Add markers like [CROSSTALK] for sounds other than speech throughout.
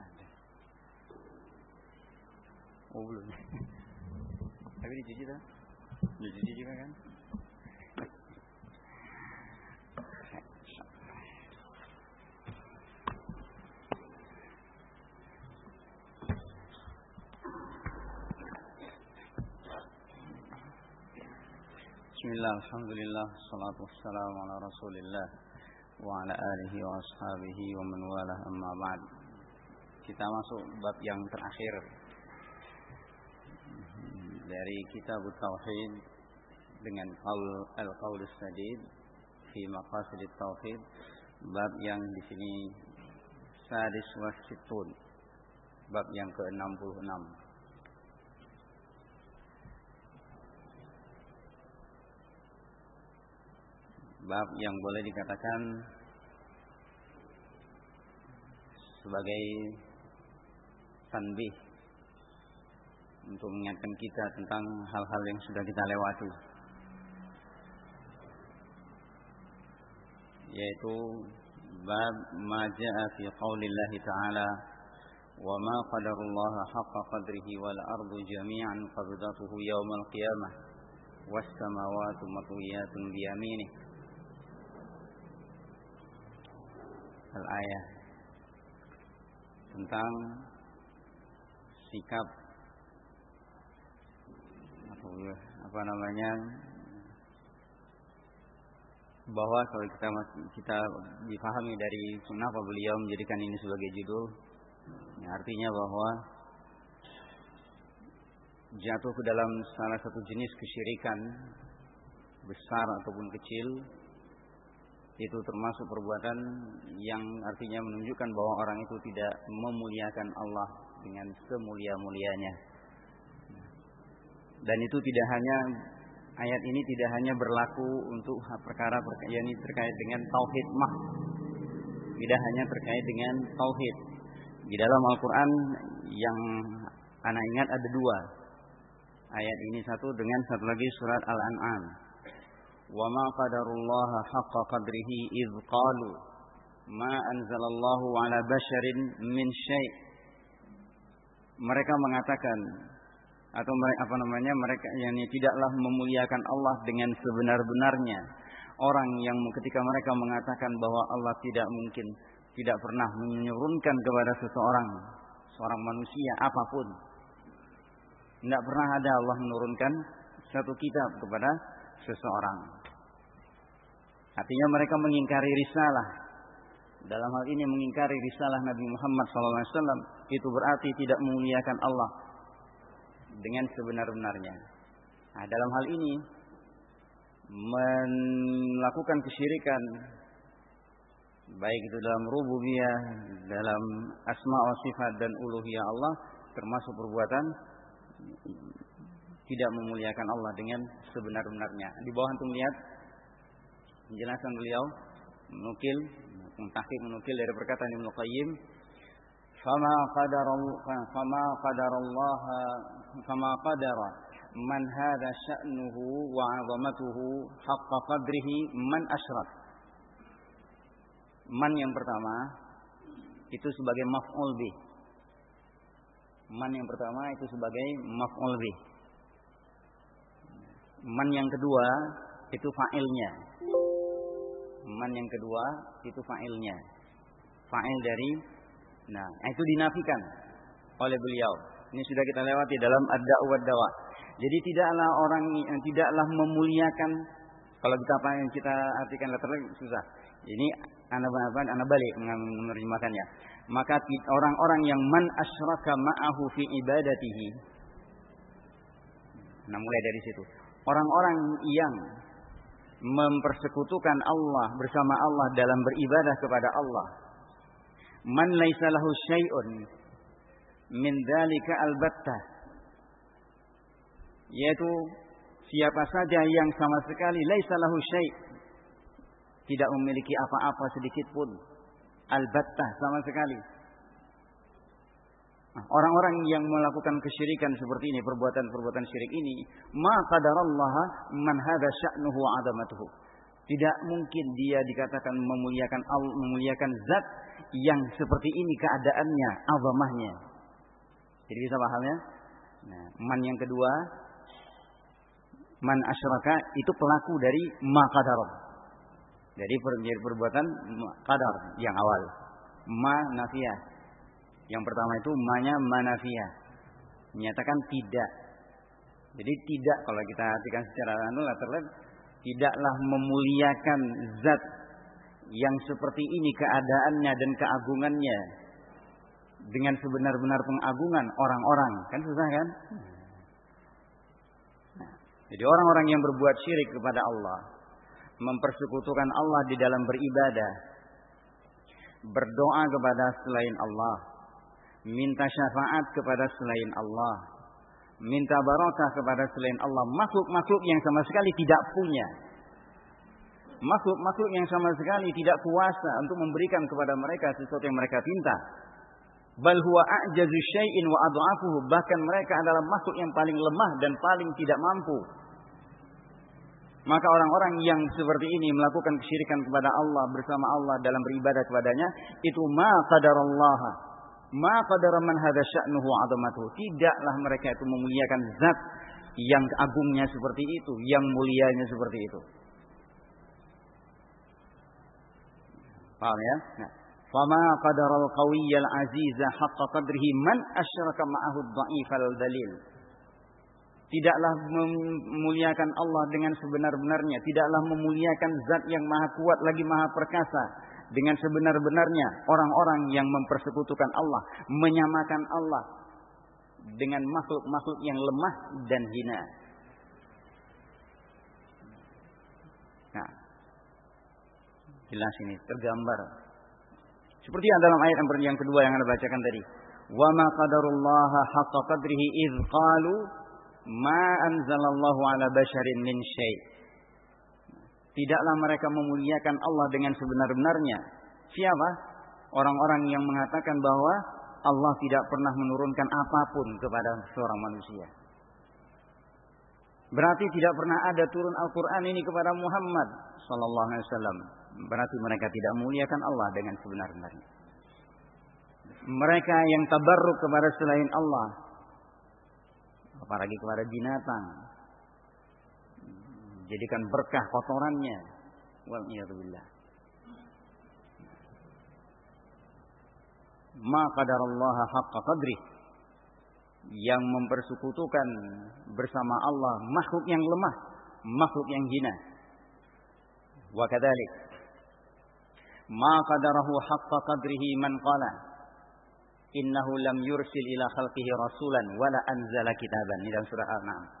ada. Oh belum. Tapi dicuci tak? Dicuci juga kan? Bismillah, Alhamdulillah, salatu wassalamu ala rasulillah wa ala alihi wa ashabihi wa man wala amma ba'd Kita masuk bab yang terakhir. Dari kitab Tauhid dengan qaul al-qaul sadid fi maqasid tauhid. Bab yang di sini sadis wasitun bab yang ke-66. Bab yang boleh dikatakan sebagai tanbih untuk mengingatkan kita tentang hal-hal yang sudah kita lewati yaitu bab ma jaa fi qaulillah ta'ala wa ma qadarullah haqqa qadrihi wal ardu jami'an qabdatuhu yawmal qiyamah was samawati matwiyatun bi yaminihi. Al-ayah tentang sikap. Apa namanya? Bahwa kalau kita kita dipahami dari kenapa beliau menjadikan ini sebagai judul ya artinya bahwa jatuh ke dalam salah satu jenis kesyirikan besar ataupun kecil itu termasuk perbuatan yang artinya menunjukkan bahwa orang itu tidak memuliakan Allah dengan semulia-mulianya. Dan itu tidak hanya ayat ini tidak hanya berlaku untuk perkara yang terkait dengan tauhid mah. Tidak hanya terkait dengan tauhid. Di dalam Al-Qur'an yang anak ingat ada dua. Ayat ini satu dengan satu lagi surat Al-An'am وما قدر الله حق قدره إذ قالوا ما أنزل الله على بشر من شيء mereka mengatakan atau apa namanya mereka yang tidaklah memuliakan Allah dengan sebenar-benarnya orang yang ketika mereka mengatakan bahwa Allah tidak mungkin tidak pernah menurunkan kepada seseorang seorang manusia apapun tidak pernah ada Allah menurunkan satu kitab kepada seseorang Artinya mereka mengingkari risalah. Dalam hal ini mengingkari risalah Nabi Muhammad SAW itu berarti tidak memuliakan Allah dengan sebenar-benarnya. Nah, dalam hal ini melakukan kesyirikan baik itu dalam rububiyah, dalam asma wa sifat dan uluhiyah Allah termasuk perbuatan tidak memuliakan Allah dengan sebenar-benarnya. Di bawah antum lihat penjelasan beliau menukil mentahqiq menukil dari perkataan Ibnu Qayyim fama qadara fama qadara Allah fama qadara man hadha sya'nuhu wa 'azamatuhu haqqa qadrihi man asyrak. Man yang pertama itu sebagai maf'ul bih. Man yang pertama itu sebagai maf'ul bih. Man yang kedua itu fa'ilnya Man yang kedua itu fa'ilnya. Fa'il dari nah, itu dinafikan oleh beliau. Ini sudah kita lewati dalam ad-da'wa dawa. Jadi tidaklah orang yang tidaklah memuliakan kalau kita apa yang kita artikan letter susah. Ini anak anak anak balik menerjemahkannya. Maka orang-orang yang man asyraka ma'ahu fi ibadatihi. Nah mulai dari situ. Orang-orang yang mempersekutukan Allah bersama Allah dalam beribadah kepada Allah. Man laisa lahu syai'un min dzalika albatta. Yaitu siapa saja yang sama sekali laisa lahu syai' tidak memiliki apa-apa sedikit pun albatta sama sekali orang-orang yang melakukan kesyirikan seperti ini, perbuatan-perbuatan syirik ini, ma qadarallah man hadza sya'nuhu adamatuhu. Tidak mungkin dia dikatakan memuliakan Allah, memuliakan zat yang seperti ini keadaannya, azamahnya. Jadi bisa pahamnya? Nah, man yang kedua, man asyraka itu pelaku dari ma qadar. Jadi perbuatan qadar yang awal. Ma nafiyah. Yang pertama itu ma-nya manafiyah. Menyatakan tidak. Jadi tidak kalau kita artikan secara anu tidaklah memuliakan zat yang seperti ini keadaannya dan keagungannya dengan sebenar-benar pengagungan orang-orang kan susah kan nah, jadi orang-orang yang berbuat syirik kepada Allah mempersekutukan Allah di dalam beribadah berdoa kepada selain Allah minta syafaat kepada selain Allah minta barakah kepada selain Allah makhluk-makhluk yang sama sekali tidak punya makhluk-makhluk yang sama sekali tidak kuasa untuk memberikan kepada mereka sesuatu yang mereka pinta. Bal huwa a'jazu syai'in wa. Bahkan mereka adalah makhluk yang paling lemah dan paling tidak mampu. Maka orang-orang yang seperti ini melakukan kesyirikan kepada Allah bersama Allah dalam beribadah kepadanya itu ma qadarallah. Ma qadara man hadza sya'nuhu adamatuhu. Tidaklah mereka itu memuliakan zat yang agungnya seperti itu, yang mulianya seperti itu. Paham ya? Nah. Fama qadaral qawiyyal aziza haqqa qadrihi man asyraka ma'ahu dha'ifal dalil. Tidaklah memuliakan Allah dengan sebenar-benarnya. Tidaklah memuliakan zat yang maha kuat lagi maha perkasa. Dengan sebenar-benarnya orang-orang yang mempersekutukan Allah. Menyamakan Allah. Dengan makhluk-makhluk yang lemah dan hina. Nah, Jelas ini tergambar. Seperti yang dalam ayat yang kedua yang Anda bacakan tadi. Wa ma qadarullah haqqa ma anzalallahu ala basharin min syai. Tidaklah mereka memuliakan Allah dengan sebenar-benarnya. Siapa? Orang-orang yang mengatakan bahwa Allah tidak pernah menurunkan apa pun kepada seorang manusia. Berarti tidak pernah ada turun Al-Quran ini kepada Muhammad Sallallahu Alaihi Wasallam. Berarti mereka tidak memuliakan Allah dengan sebenar-benarnya. Mereka yang tabarruk kepada selain Allah. Apalagi kepada binatang. Jadikan berkah kotorannya. Wal billah. Ma Allah haqqa qadrih yang mempersekutukan bersama Allah makhluk yang lemah, makhluk yang hina. Wa kadzalik ma qadarahu haqqa man qala innahu lam yursil ila khalqihi rasulan wala anzala kitaban dalam surah Al-An'am.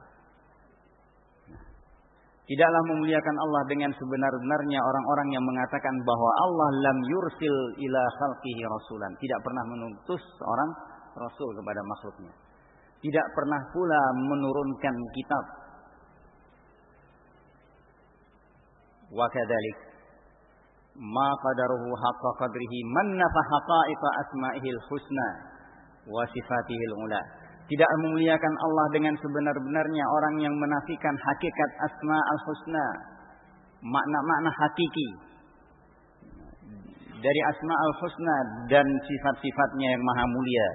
Tidaklah memuliakan Allah dengan sebenar-benarnya orang-orang yang mengatakan bahwa Allah lam yursil ila khalqihi rasulan, tidak pernah mengutus orang rasul kepada makhluknya tidak pernah pula menurunkan kitab. Wa kadzalik ma qadaruhu haqqa qadrihi man nafa haqa'iqa asma'ihil husna wa sifatihil ula. Tidak memuliakan Allah dengan sebenar-benarnya orang yang menafikan hakikat asma al-husna, makna-makna hakiki. Dari asma al-husna dan sifat-sifatnya yang maha mulia.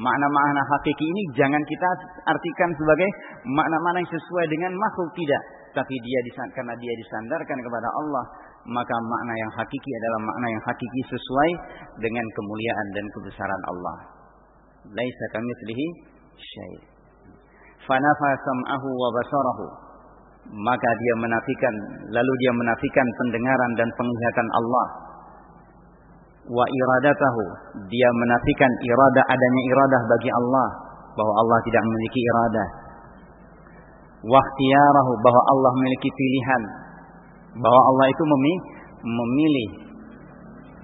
Makna-makna hakiki ini jangan kita artikan sebagai makna-makna yang sesuai dengan makhluk tidak. Tapi dia karena dia disandarkan kepada Allah maka makna yang hakiki adalah makna yang hakiki sesuai dengan kemuliaan dan kebesaran Allah laisa kamitslihi syai' fanafa sam'ahu wa basarahu maka dia menafikan lalu dia menafikan pendengaran dan penglihatan Allah. Wa iradatahu dia menafikan iradah adanya iradah bagi Allah bahwa Allah tidak memiliki iradah wa ikhtiyarahu bahwa Allah memiliki pilihan bahwa Allah itu memilih.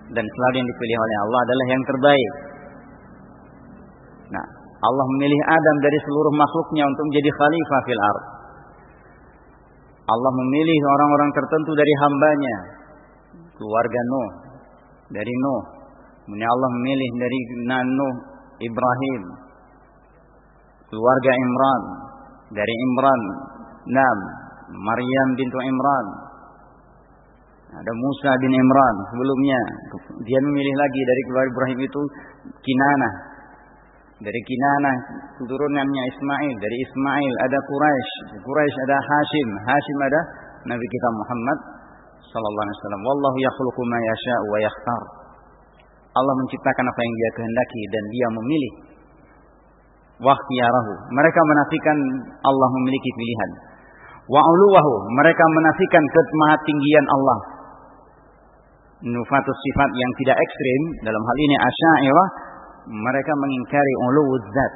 Dan selalu yang dipilih oleh Allah adalah yang terbaik nah Allah memilih Adam dari seluruh makhluknya untuk menjadi khalifah fil ard Allah memilih orang-orang tertentu dari hambanya keluarga Nuh dari Nuh. Kemudian Allah memilih dari Nuh Ibrahim. Keluarga Imran. Dari Imran. Nam. Maryam bintu Imran. Ada Musa bin Imran sebelumnya. Dia memilih lagi dari keluarga Ibrahim itu Kinana. Dari Kinana keturunannya Ismail. Dari Ismail ada Quraisy. Quraisy ada Hashim. Hashim ada Nabi kita Muhammad sallallahu alaihi wasallam. Wallahu yakhluqu ma yasha'u wa yakhtar. Allah menciptakan apa yang Dia kehendaki dan Dia memilih. Wakhtiyarahu. Mereka menafikan Allah memiliki pilihan. Wa uluwahu. Mereka menafikan kemahatinggian Allah. Nufatus sifat yang tidak ekstrim dalam hal ini asy'ariyah mereka mengingkari uluwuz zat.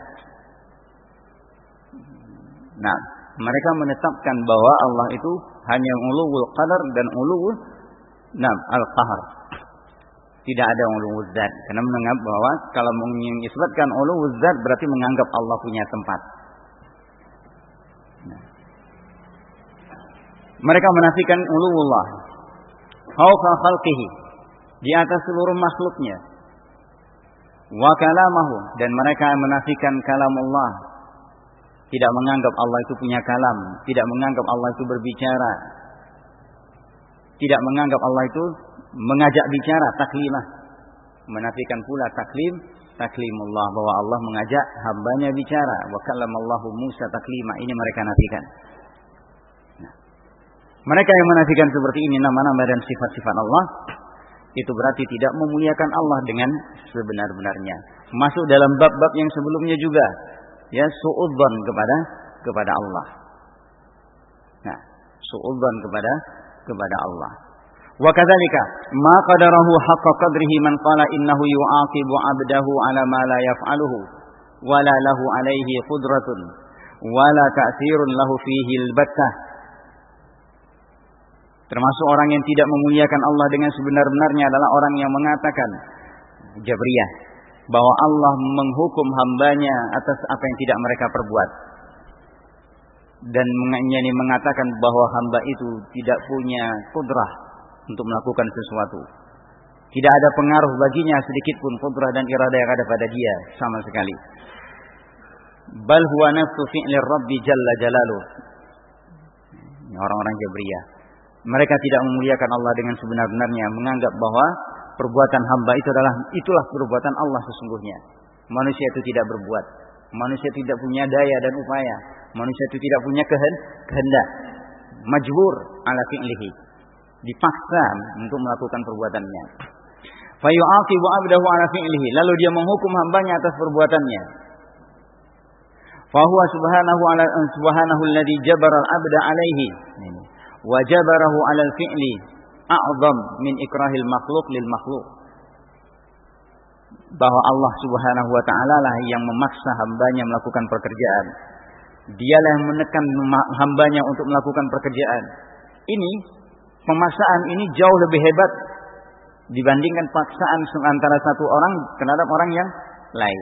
Nah, mereka menetapkan bahwa Allah itu hanya uluwul qadar dan uluwul nam al-qahar. Tidak ada uluwul zat. Karena menganggap bahwa kalau mengisbatkan uluwul zat berarti menganggap Allah punya tempat. Nah. Mereka menafikan uluwullah. Fauqa khalqihi. Di atas seluruh makhluknya. Wa kalamahu. Dan mereka menafikan kalamullah tidak menganggap Allah itu punya kalam, tidak menganggap Allah itu berbicara, tidak menganggap Allah itu mengajak bicara, taklimah. Menafikan pula taklim, taklimullah bahwa Allah mengajak hambanya bicara. Wa kallamallahu Musa taklima. Ini mereka nafikan. Nah, mereka yang menafikan seperti ini nama-nama dan sifat-sifat Allah itu berarti tidak memuliakan Allah dengan sebenar-benarnya. Masuk dalam bab-bab yang sebelumnya juga ya suudzon kepada kepada Allah. Nah, suudzon kepada kepada Allah. Wa kadzalika ma qadarahu haqqa qadrihi man qala innahu yu'aqibu 'abdahu 'ala ma la yaf'aluhu wa la lahu 'alaihi qudratun wa la ta'thirun lahu fihi al-battah. Termasuk orang yang tidak memuliakan Allah dengan sebenar-benarnya adalah orang yang mengatakan Jabriyah bahwa Allah menghukum hambanya atas apa yang tidak mereka perbuat. Dan ini mengatakan bahwa hamba itu tidak punya kudrah untuk melakukan sesuatu. Tidak ada pengaruh baginya sedikit pun kudrah dan irada yang ada pada dia sama sekali. Bal huwa nafsu fi'lir Rabbi jalla jalaluh. Orang-orang Jabriyah. Mereka tidak memuliakan Allah dengan sebenar-benarnya, menganggap bahwa perbuatan hamba itu adalah itulah perbuatan Allah sesungguhnya. Manusia itu tidak berbuat. Manusia tidak punya daya dan upaya. Manusia itu tidak punya kehendak. Majbur ala fi'lihi. Dipaksa untuk melakukan perbuatannya. Fayu'aqibu abdahu ala fi'lihi. Lalu dia menghukum hambanya atas perbuatannya. Fahuwa subhanahu ala subhanahu alladhi jabara al-abda alaihi. Wa jabarahu ala al-fi'li a'zam min ikrahil makhluk lil makhluk. Bahwa Allah Subhanahu wa taala lah yang memaksa hambanya melakukan pekerjaan. Dialah yang menekan hambanya untuk melakukan pekerjaan. Ini pemaksaan ini jauh lebih hebat dibandingkan paksaan antara satu orang terhadap orang yang lain.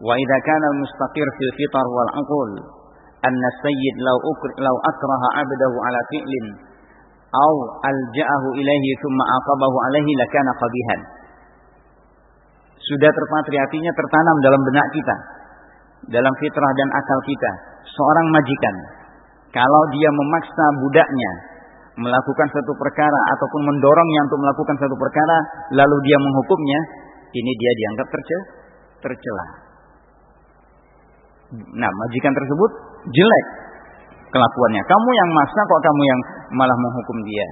Wa idza kana al-mustaqir fil fitar wal aql anna sayyid law ukr law akraha 'abdahu ala fi'lin aw alja'ahu ilaihi thumma aqabahu alaihi lakana qabihan. Sudah terpatri artinya tertanam dalam benak kita, dalam fitrah dan akal kita. Seorang majikan kalau dia memaksa budaknya melakukan satu perkara ataupun mendorongnya untuk melakukan satu perkara lalu dia menghukumnya, ini dia dianggap tercela. Nah, majikan tersebut jelek kelakuannya. Kamu yang maksa kok kamu yang malah menghukum dia.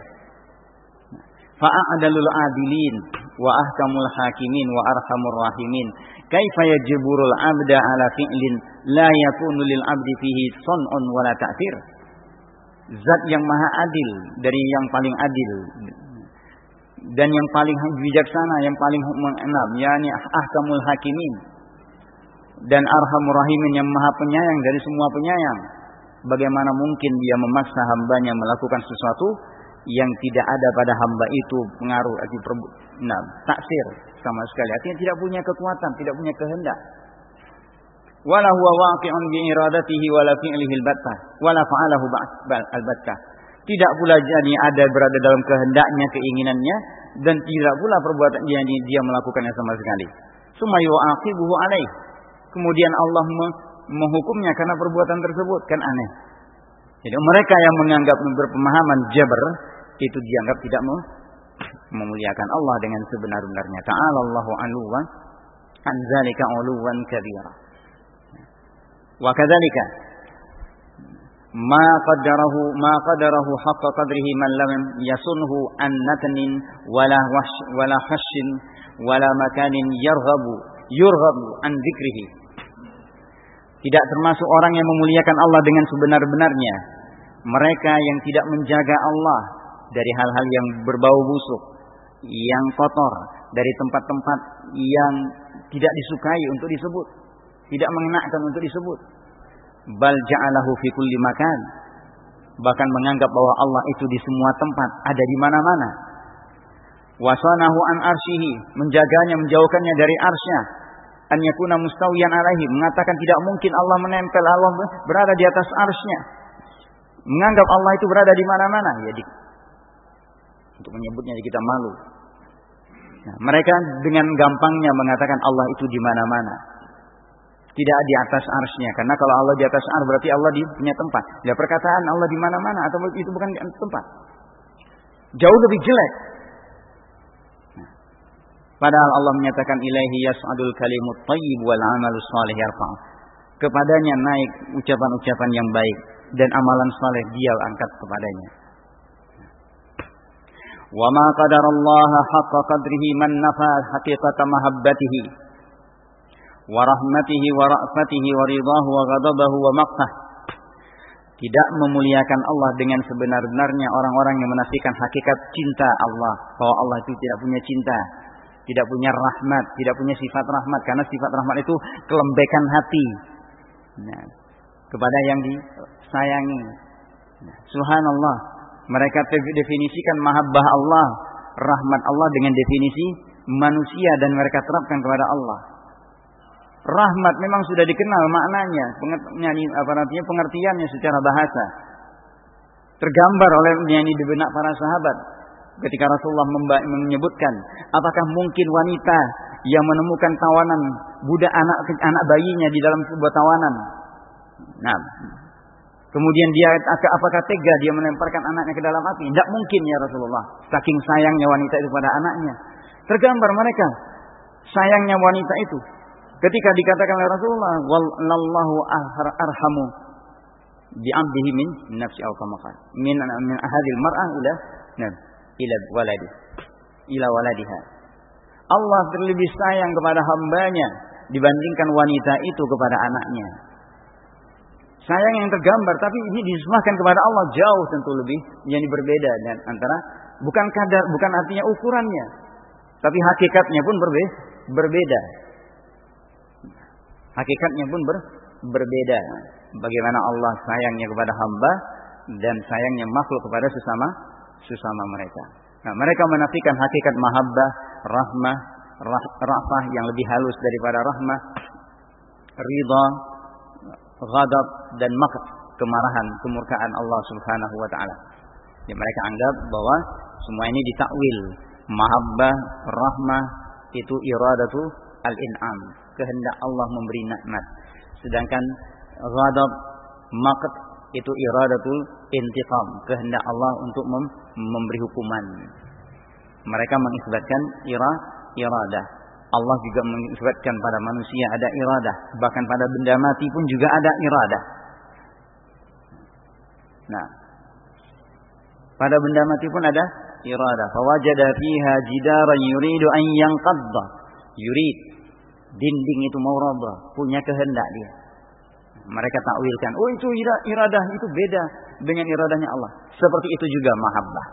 Fa'adalul adilin wa ahkamul hakimin wa arhamur rahimin. Kaifa yajburul abda ala fi'lin la yakunu lil abdi fihi sun'un wa la ta'thir. Zat yang maha adil dari yang paling adil dan yang paling bijaksana, yang paling mengenal, yakni ahkamul hakimin dan arhamur rahimin yang maha penyayang dari semua penyayang. Bagaimana mungkin dia memaksa hambanya melakukan sesuatu yang tidak ada pada hamba itu pengaruh nah, taksir sama sekali. Artinya tidak punya kekuatan, tidak punya kehendak. Wala huwa waqi'un bi iradatihi wala fi'lihi al-battah wala fa'alahu al-battah. Tidak pula jadi ada berada dalam kehendaknya, keinginannya dan tidak pula perbuatan dia dia melakukannya sama sekali. Summa yu'aqibuhu alaih kemudian Allah menghukumnya karena perbuatan tersebut kan aneh. Jadi mereka yang menganggap berpemahaman jabr itu dianggap tidak memuliakan Allah dengan sebenar-benarnya. Ta'ala Allahu anhu wa an zalika uluwan kabira. Wa kadzalika ma qaddarahu ma qaddarahu haqqa qadrihi man lam yasunhu an natnin wala wash wala khashin wala makanin yarghabu yurghabu an dzikrihi tidak termasuk orang yang memuliakan Allah dengan sebenar-benarnya. Mereka yang tidak menjaga Allah dari hal-hal yang berbau busuk yang kotor dari tempat-tempat yang tidak disukai untuk disebut tidak mengenakan untuk disebut. Bal ja'alahu fi kulli makan. Bahkan menganggap bahwa Allah itu di semua tempat ada di mana-mana. Wasanahu an arsyihi menjaganya menjauhkannya dari arsnya an yakuna mustawiyan alaihi mengatakan tidak mungkin Allah menempel Allah berada di atas arsnya menganggap Allah itu berada di mana-mana ya untuk menyebutnya kita malu. Nah, mereka dengan gampangnya mengatakan Allah itu di mana-mana. Tidak di atas arsnya karena kalau Allah di atas ars berarti Allah di punya tempat. Ya perkataan Allah di mana-mana atau itu bukan di tempat. Jauh lebih jelek Padahal Allah menyatakan ilaihi yas'adul kalimut thayyib wal amalus salih yarfa'. Kepadanya naik ucapan-ucapan yang baik dan amalan saleh dia angkat kepadanya. Wa ma qadarallaha haqqa qadrihi man nafa haqiqata mahabbatihi wa rahmatihi wa ra'fatihi wa ridahu wa ghadabahu wa maqtah. Tidak memuliakan Allah dengan sebenar-benarnya orang-orang yang menafikan hakikat cinta Allah. Bahwa Allah itu tidak punya cinta tidak punya rahmat, tidak punya sifat rahmat karena sifat rahmat itu kelembekan hati. Nah, kepada yang disayangi. Nah, subhanallah, mereka definisikan mahabbah Allah, rahmat Allah dengan definisi manusia dan mereka terapkan kepada Allah. Rahmat memang sudah dikenal maknanya, apa artinya pengertiannya secara bahasa. Tergambar oleh nyanyi di benak para sahabat ketika Rasulullah menyebutkan apakah mungkin wanita yang menemukan tawanan budak anak anak bayinya di dalam sebuah tawanan. Nah, kemudian dia apakah tega dia melemparkan anaknya ke dalam api? Tidak mungkin ya Rasulullah. Saking sayangnya wanita itu pada anaknya. Tergambar mereka sayangnya wanita itu. Ketika dikatakan oleh Rasulullah, "Wallahu arhamu bi abdihi min nafsi al min min ahadil mar'ah ila nah ila waladi ila waladiha. Allah terlebih sayang kepada hambanya dibandingkan wanita itu kepada anaknya. Sayang yang tergambar tapi ini disematkan kepada Allah jauh tentu lebih yang berbeda dan antara bukan kadar bukan artinya ukurannya tapi hakikatnya pun berbe berbeda. Hakikatnya pun ber berbeda. Bagaimana Allah sayangnya kepada hamba dan sayangnya makhluk kepada sesama sesama mereka. Nah, mereka menafikan hakikat mahabbah, rahmah, rah, rafah yang lebih halus daripada rahmah, ridha, ghadab dan makr, kemarahan, kemurkaan Allah Subhanahu wa taala. Ya, mereka anggap bahwa semua ini ditakwil. Mahabbah, rahmah itu iradatu al-in'am, kehendak Allah memberi nikmat. Sedangkan ghadab, makr itu iradatul intiqam, kehendak Allah untuk mem memberi hukuman. Mereka mengisbatkan ira iradah. Allah juga mengisbatkan pada manusia ada iradah, bahkan pada benda mati pun juga ada iradah. Nah, pada benda mati pun ada iradah. Fawajada fiha jidaran yuridu an yanqadda. Yurid dinding itu mau roboh, punya kehendak dia. Mereka takwilkan, oh itu iradah itu beda dengan iradahnya Allah. Seperti itu juga mahabbah.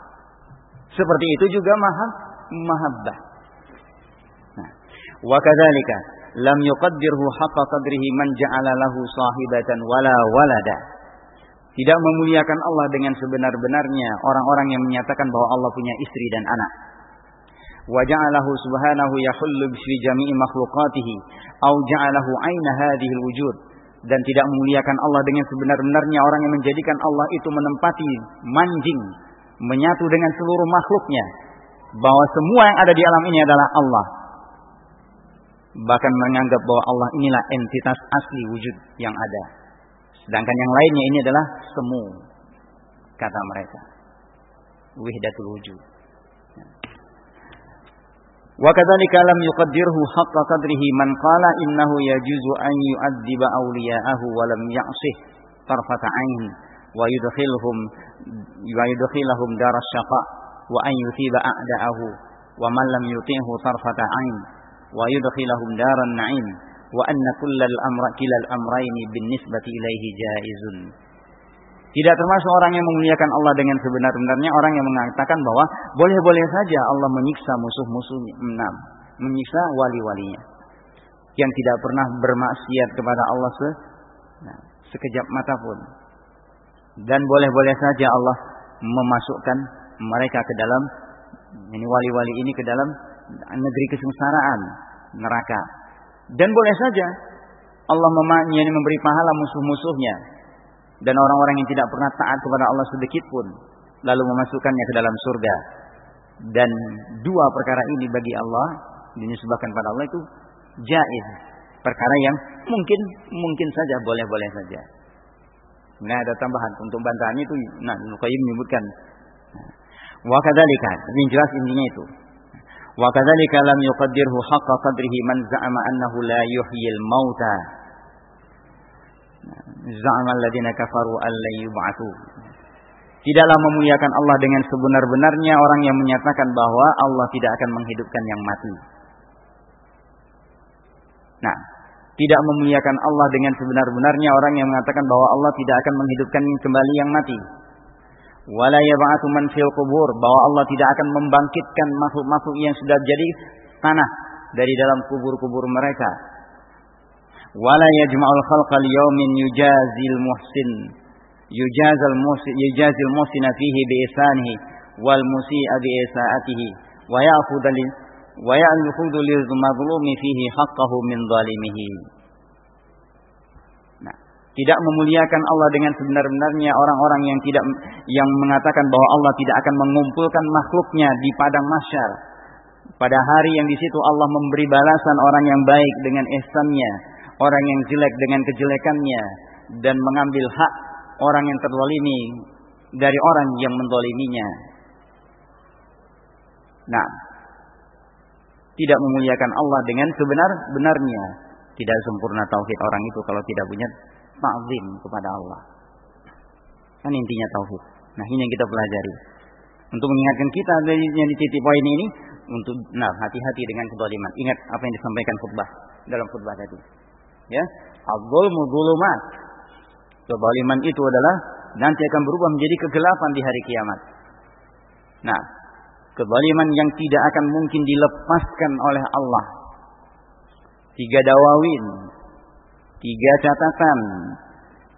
Seperti itu juga mahab mahabbah. Nah, wa kadzalika lam yuqaddirhu haqqa qadrihi man ja'ala lahu sahibatan wala walada. Tidak memuliakan Allah dengan sebenar-benarnya orang-orang yang menyatakan bahwa Allah punya istri dan anak. Wa ja'alahu subhanahu yahullu bi jami'i makhluqatihi au ja'alahu aina hadhihi al-wujud dan tidak memuliakan Allah dengan sebenar-benarnya orang yang menjadikan Allah itu menempati manjing menyatu dengan seluruh makhluknya bahwa semua yang ada di alam ini adalah Allah bahkan menganggap bahwa Allah inilah entitas asli wujud yang ada sedangkan yang lainnya ini adalah semu kata mereka. Wihdatul wujud. وكذلك لم يقدره حق قدره من قال إنه يجوز أن يؤذب أولياءه ولم يعصه طرفة عين ويدخلهم ويدخلهم دار الشقاء وأن يثيب أعداءه ومن لم يطيعه طرفة عين ويدخلهم دار النعيم وأن كل الأمر كلا الأمرين بالنسبة إليه جائز. Tidak termasuk orang yang memuliakan Allah dengan sebenar-benarnya orang yang mengatakan bahwa boleh-boleh saja Allah menyiksa musuh-musuhnya, enam, menyiksa wali-walinya yang tidak pernah bermaksiat kepada Allah se nah, sekejap mata pun. Dan boleh-boleh saja Allah memasukkan mereka ke dalam ini wali-wali ini ke dalam negeri kesengsaraan, neraka. Dan boleh saja Allah memberi pahala musuh-musuhnya dan orang-orang yang tidak pernah taat kepada Allah sedikit pun lalu memasukkannya ke dalam surga. Dan dua perkara ini bagi Allah dinisbahkan pada Allah itu jaiz. Perkara yang mungkin mungkin saja boleh-boleh saja. Nah, ada tambahan untuk bantahannya itu nah Nukayyim menyebutkan wa kadzalika ini jelas intinya itu wa kadzalika lam yuqaddirhu haqqa qadrihi man za'ama annahu la yuhyil mauta Za'ama kafaru alla. Tidaklah memuliakan Allah dengan sebenar-benarnya orang yang menyatakan bahwa Allah tidak akan menghidupkan yang mati. Nah, tidak memuliakan Allah dengan sebenar-benarnya orang yang mengatakan bahwa Allah tidak akan menghidupkan kembali yang mati. Wala yab'atsu man fil bahwa Allah tidak akan membangkitkan makhluk-makhluk yang sudah jadi tanah dari dalam kubur-kubur mereka wala yajma'ul khalqa liyaumin yujazil muhsin. Yujazal muhsin yujazil muhsina fihi bi ihsanihi wal musii'a bi isaatihi wa ya'khudhu li wa ya'khudhu lil mazlumi fihi haqqahu min zalimihi. Nah tidak memuliakan Allah dengan sebenar-benarnya orang-orang yang tidak yang mengatakan bahwa Allah tidak akan mengumpulkan makhluknya di padang mahsyar. Pada hari yang di situ Allah memberi balasan orang yang baik dengan ihsannya orang yang jelek dengan kejelekannya dan mengambil hak orang yang terzalimi dari orang yang mendoliminya. Nah, tidak memuliakan Allah dengan sebenar-benarnya. Tidak sempurna tauhid orang itu kalau tidak punya ta'zim kepada Allah. Kan intinya tauhid. Nah, ini yang kita pelajari. Untuk mengingatkan kita yang di titik poin ini untuk nah hati-hati dengan kedoliman. Ingat apa yang disampaikan khutbah dalam khutbah tadi. Ya, al-zulmu zulumat. Itu adalah nanti akan berubah menjadi kegelapan di hari kiamat. Nah, kezaliman yang tidak akan mungkin dilepaskan oleh Allah. Tiga dawawin, tiga catatan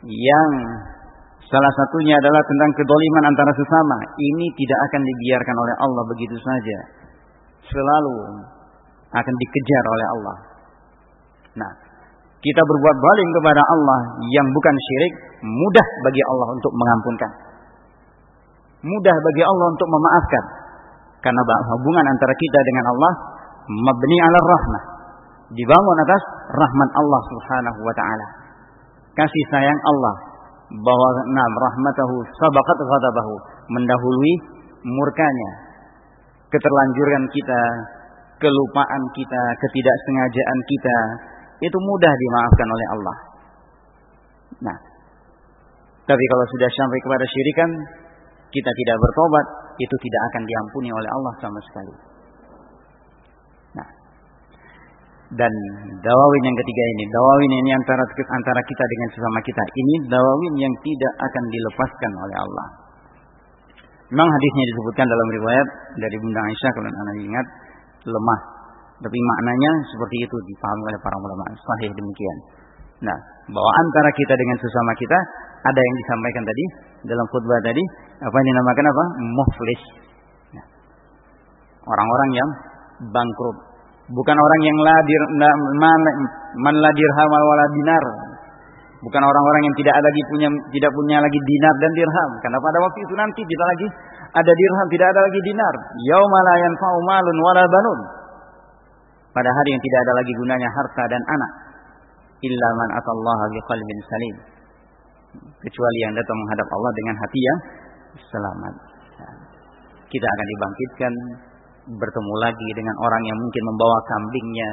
yang salah satunya adalah tentang kedoliman antara sesama. Ini tidak akan dibiarkan oleh Allah begitu saja. Selalu akan dikejar oleh Allah. Nah, kita berbuat zalim kepada Allah yang bukan syirik, mudah bagi Allah untuk mengampunkan. Mudah bagi Allah untuk memaafkan. Karena hubungan antara kita dengan Allah mabni ala rahmah. Dibangun atas rahmat Allah Subhanahu wa taala. Kasih sayang Allah bahwa nam rahmatahu sabaqat ghadabahu mendahului murkanya. Keterlanjuran kita, kelupaan kita, ketidaksengajaan kita, itu mudah dimaafkan oleh Allah. Nah, tapi kalau sudah sampai kepada syirikan, kita tidak bertobat, itu tidak akan diampuni oleh Allah sama sekali. Nah, dan dawawin yang ketiga ini, dawawin ini antara antara kita dengan sesama kita, ini dawawin yang tidak akan dilepaskan oleh Allah. Memang hadisnya disebutkan dalam riwayat dari Bunda Aisyah kalau anda ingat lemah tapi maknanya seperti itu dipahami oleh para ulama. Sahih demikian. Nah, bahwa antara kita dengan sesama kita ada yang disampaikan tadi dalam khutbah tadi apa yang dinamakan apa? Muflis. Nah, orang-orang yang bangkrut. Bukan orang yang ladir man, man ladir hamal wala dinar. Bukan orang-orang yang tidak lagi punya tidak punya lagi dinar dan dirham. Karena pada waktu itu nanti kita lagi ada dirham, tidak ada lagi dinar. Yauma la yanfa'u malun wala banun pada hari yang tidak ada lagi gunanya harta dan anak illa man atallaha biqalbin salim kecuali yang datang menghadap Allah dengan hati yang selamat. Kita akan dibangkitkan bertemu lagi dengan orang yang mungkin membawa kambingnya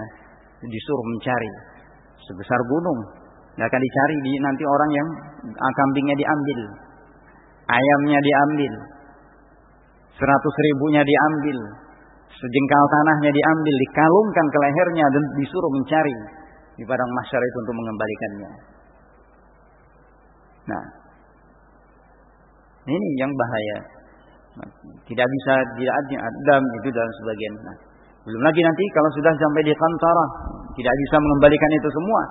disuruh mencari sebesar gunung. Tidak akan dicari di nanti orang yang ah, kambingnya diambil, ayamnya diambil, seratus ribunya diambil, sejengkal tanahnya diambil, dikalungkan ke lehernya dan disuruh mencari di padang mahsyar itu untuk mengembalikannya. Nah, ini yang bahaya. Tidak bisa tidak ada adam itu dalam sebagian. Nah, belum lagi nanti kalau sudah sampai di kantara, tidak bisa mengembalikan itu semua.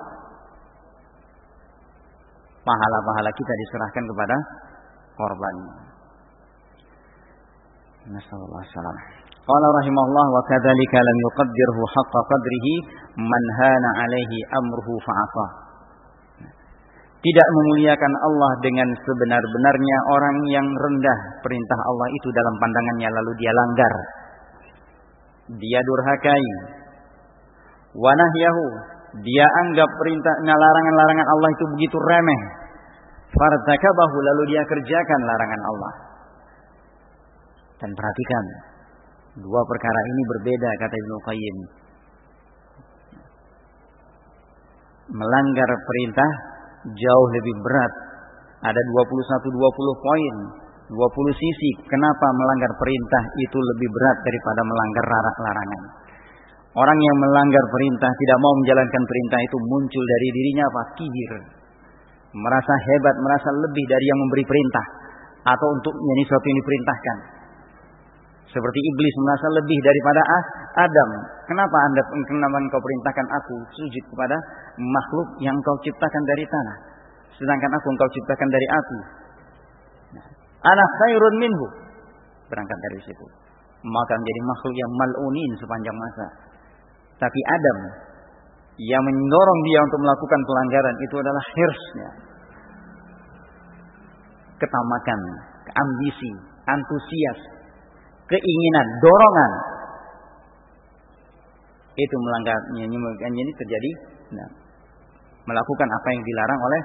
Pahala-pahala kita diserahkan kepada korban. Nasallallahu salam. Qala rahimahullah wa kadzalika lam yuqaddirhu haqqa qadrihi man hana alaihi amruhu fa'afa. Tidak memuliakan Allah dengan sebenar-benarnya orang yang rendah perintah Allah itu dalam pandangannya lalu dia langgar. Dia durhakai. Wa nahyahu dia anggap perintah larangan-larangan Allah itu begitu remeh. Fartakabahu lalu dia kerjakan larangan Allah. Dan perhatikan, dua perkara ini berbeda kata Ibnu Qayyim. Melanggar perintah jauh lebih berat. Ada 21 20 poin, 20 sisi kenapa melanggar perintah itu lebih berat daripada melanggar larangan. Orang yang melanggar perintah tidak mau menjalankan perintah itu muncul dari dirinya apa? Kibir. Merasa hebat, merasa lebih dari yang memberi perintah atau untuk menjadi sesuatu yang diperintahkan. Seperti iblis merasa lebih daripada Adam. Kenapa anda kenapa engkau perintahkan aku sujud kepada makhluk yang engkau ciptakan dari tanah. Sedangkan aku engkau ciptakan dari api. Anak khairun minhu. Berangkat dari situ. Maka menjadi makhluk yang malunin sepanjang masa. Tapi Adam yang mendorong dia untuk melakukan pelanggaran itu adalah hirsnya. Ketamakan, ambisi, antusias, keinginan, dorongan. Itu melanggarnya ini terjadi nah, melakukan apa yang dilarang oleh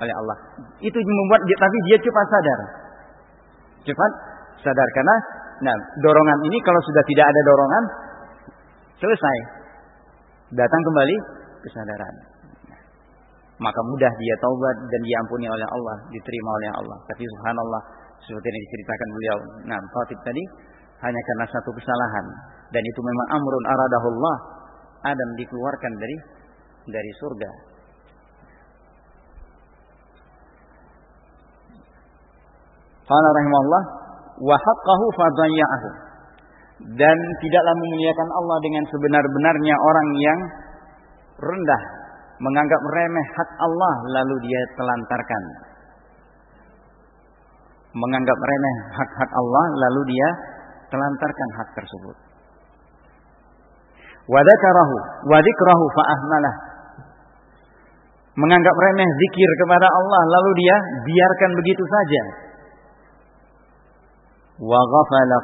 oleh Allah. Itu membuat dia, tapi dia cepat sadar. Cepat sadar karena nah dorongan ini kalau sudah tidak ada dorongan selesai. Datang kembali kesadaran. Maka mudah dia taubat dan diampuni oleh Allah, diterima oleh Allah. Tapi subhanallah seperti yang diceritakan beliau. Nah, Khatib tadi hanya karena satu kesalahan. Dan itu memang amrun aradahullah. Adam dikeluarkan dari dari surga. Qala rahimahullah wa haqqahu fadayya'ahu dan tidaklah memuliakan Allah dengan sebenar-benarnya orang yang rendah menganggap remeh hak Allah lalu dia telantarkan. Menganggap remeh hak-hak Allah lalu dia telantarkan hak tersebut. Wadakarahu, wadikrahu fa'ahmalah. Menganggap remeh zikir kepada Allah lalu dia biarkan begitu saja. Wa ghafala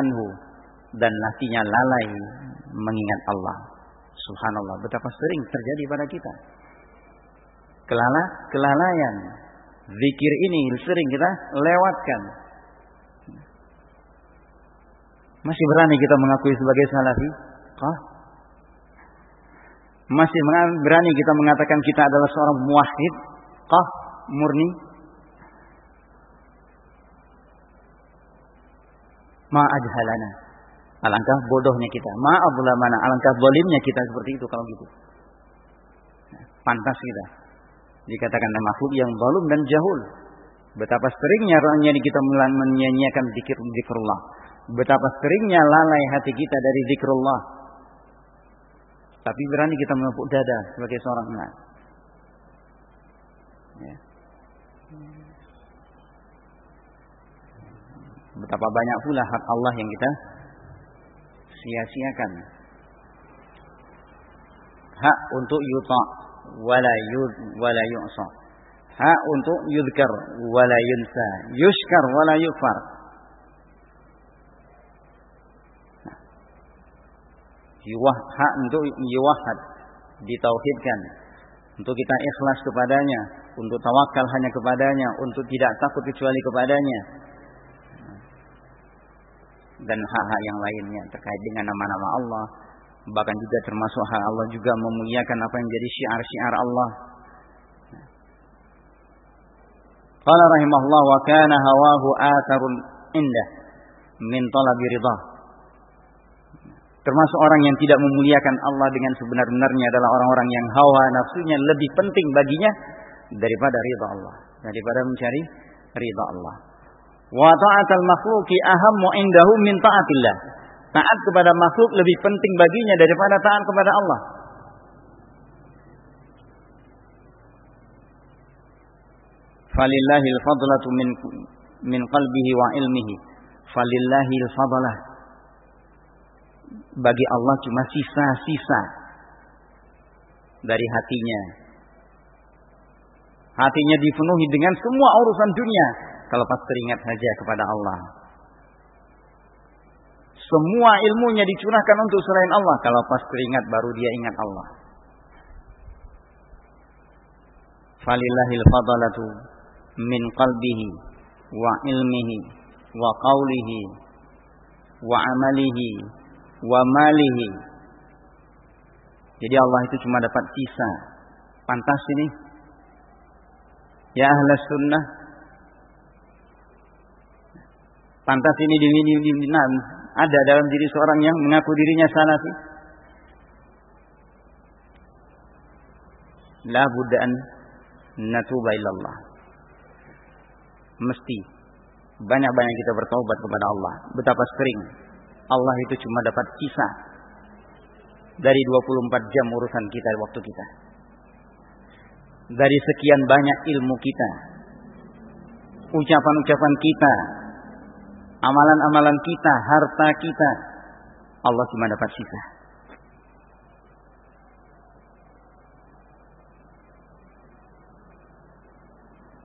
anhu dan hatinya lalai mengingat Allah. Subhanallah, betapa sering terjadi pada kita. Kelala, kelalaian. Zikir ini sering kita lewatkan masih berani kita mengakui sebagai salafi? Kah? Masih berani kita mengatakan kita adalah seorang muwahhid? Kah? Murni? Ma ajhalana. Alangkah bodohnya kita. Ma mana? Alangkah bolimnya kita seperti itu kalau gitu. Pantas kita. Dikatakan makhluk yang balum dan jahul. Betapa seringnya orangnya kita menyanyiakan zikir zikrullah Betapa seringnya lalai hati kita dari zikrullah. Tapi berani kita menepuk dada sebagai seorang anak. Ya. Betapa banyak pula hak Allah yang kita sia-siakan. Hak untuk yuta wala yud wala yu'sa. Hak untuk yudkar wala yunsa. Yushkar wala yufar. Yuwah, hak untuk yuwahad ditauhidkan untuk kita ikhlas kepadanya untuk tawakal hanya kepadanya untuk tidak takut kecuali kepadanya dan hak-hak yang lainnya terkait dengan nama-nama Allah. Bahkan juga termasuk hak Allah juga memuliakan apa yang menjadi syiar-syiar Allah. Qala rahimahullah wa kana hawahu atharun indah min talabi ridha. Termasuk orang yang tidak memuliakan Allah dengan sebenar-benarnya adalah orang-orang yang hawa nafsunya lebih penting baginya daripada ridha Allah, daripada mencari ridha Allah. Wa ta'atul makhluqi ahammu indahu min ta'atillah. Taat kepada makhluk lebih penting baginya daripada taat kepada Allah. Falillahil fadlatu min min qalbihi wa ilmihi. Falillahil fadlah. Bagi Allah cuma sisa-sisa dari hatinya. Hatinya dipenuhi dengan semua urusan dunia kalau pas teringat saja kepada Allah. Semua ilmunya dicurahkan untuk selain Allah. Kalau pas teringat baru dia ingat Allah. Falillahil fadalatu min qalbihi wa ilmihi wa qawlihi wa amalihi wa malihi. Jadi Allah itu cuma dapat sisa. Pantas ini. Ya ahlas sunnah Pantas ini di, di, di, di nah, ada dalam diri seorang yang mengaku dirinya salafi. La buddhaan natuba illallah. Mesti banyak-banyak kita bertobat kepada Allah. Betapa sering Allah itu cuma dapat sisa dari 24 jam urusan kita waktu kita. Dari sekian banyak ilmu kita, ucapan-ucapan kita, amalan-amalan kita, harta kita, Allah cuma dapat sisa.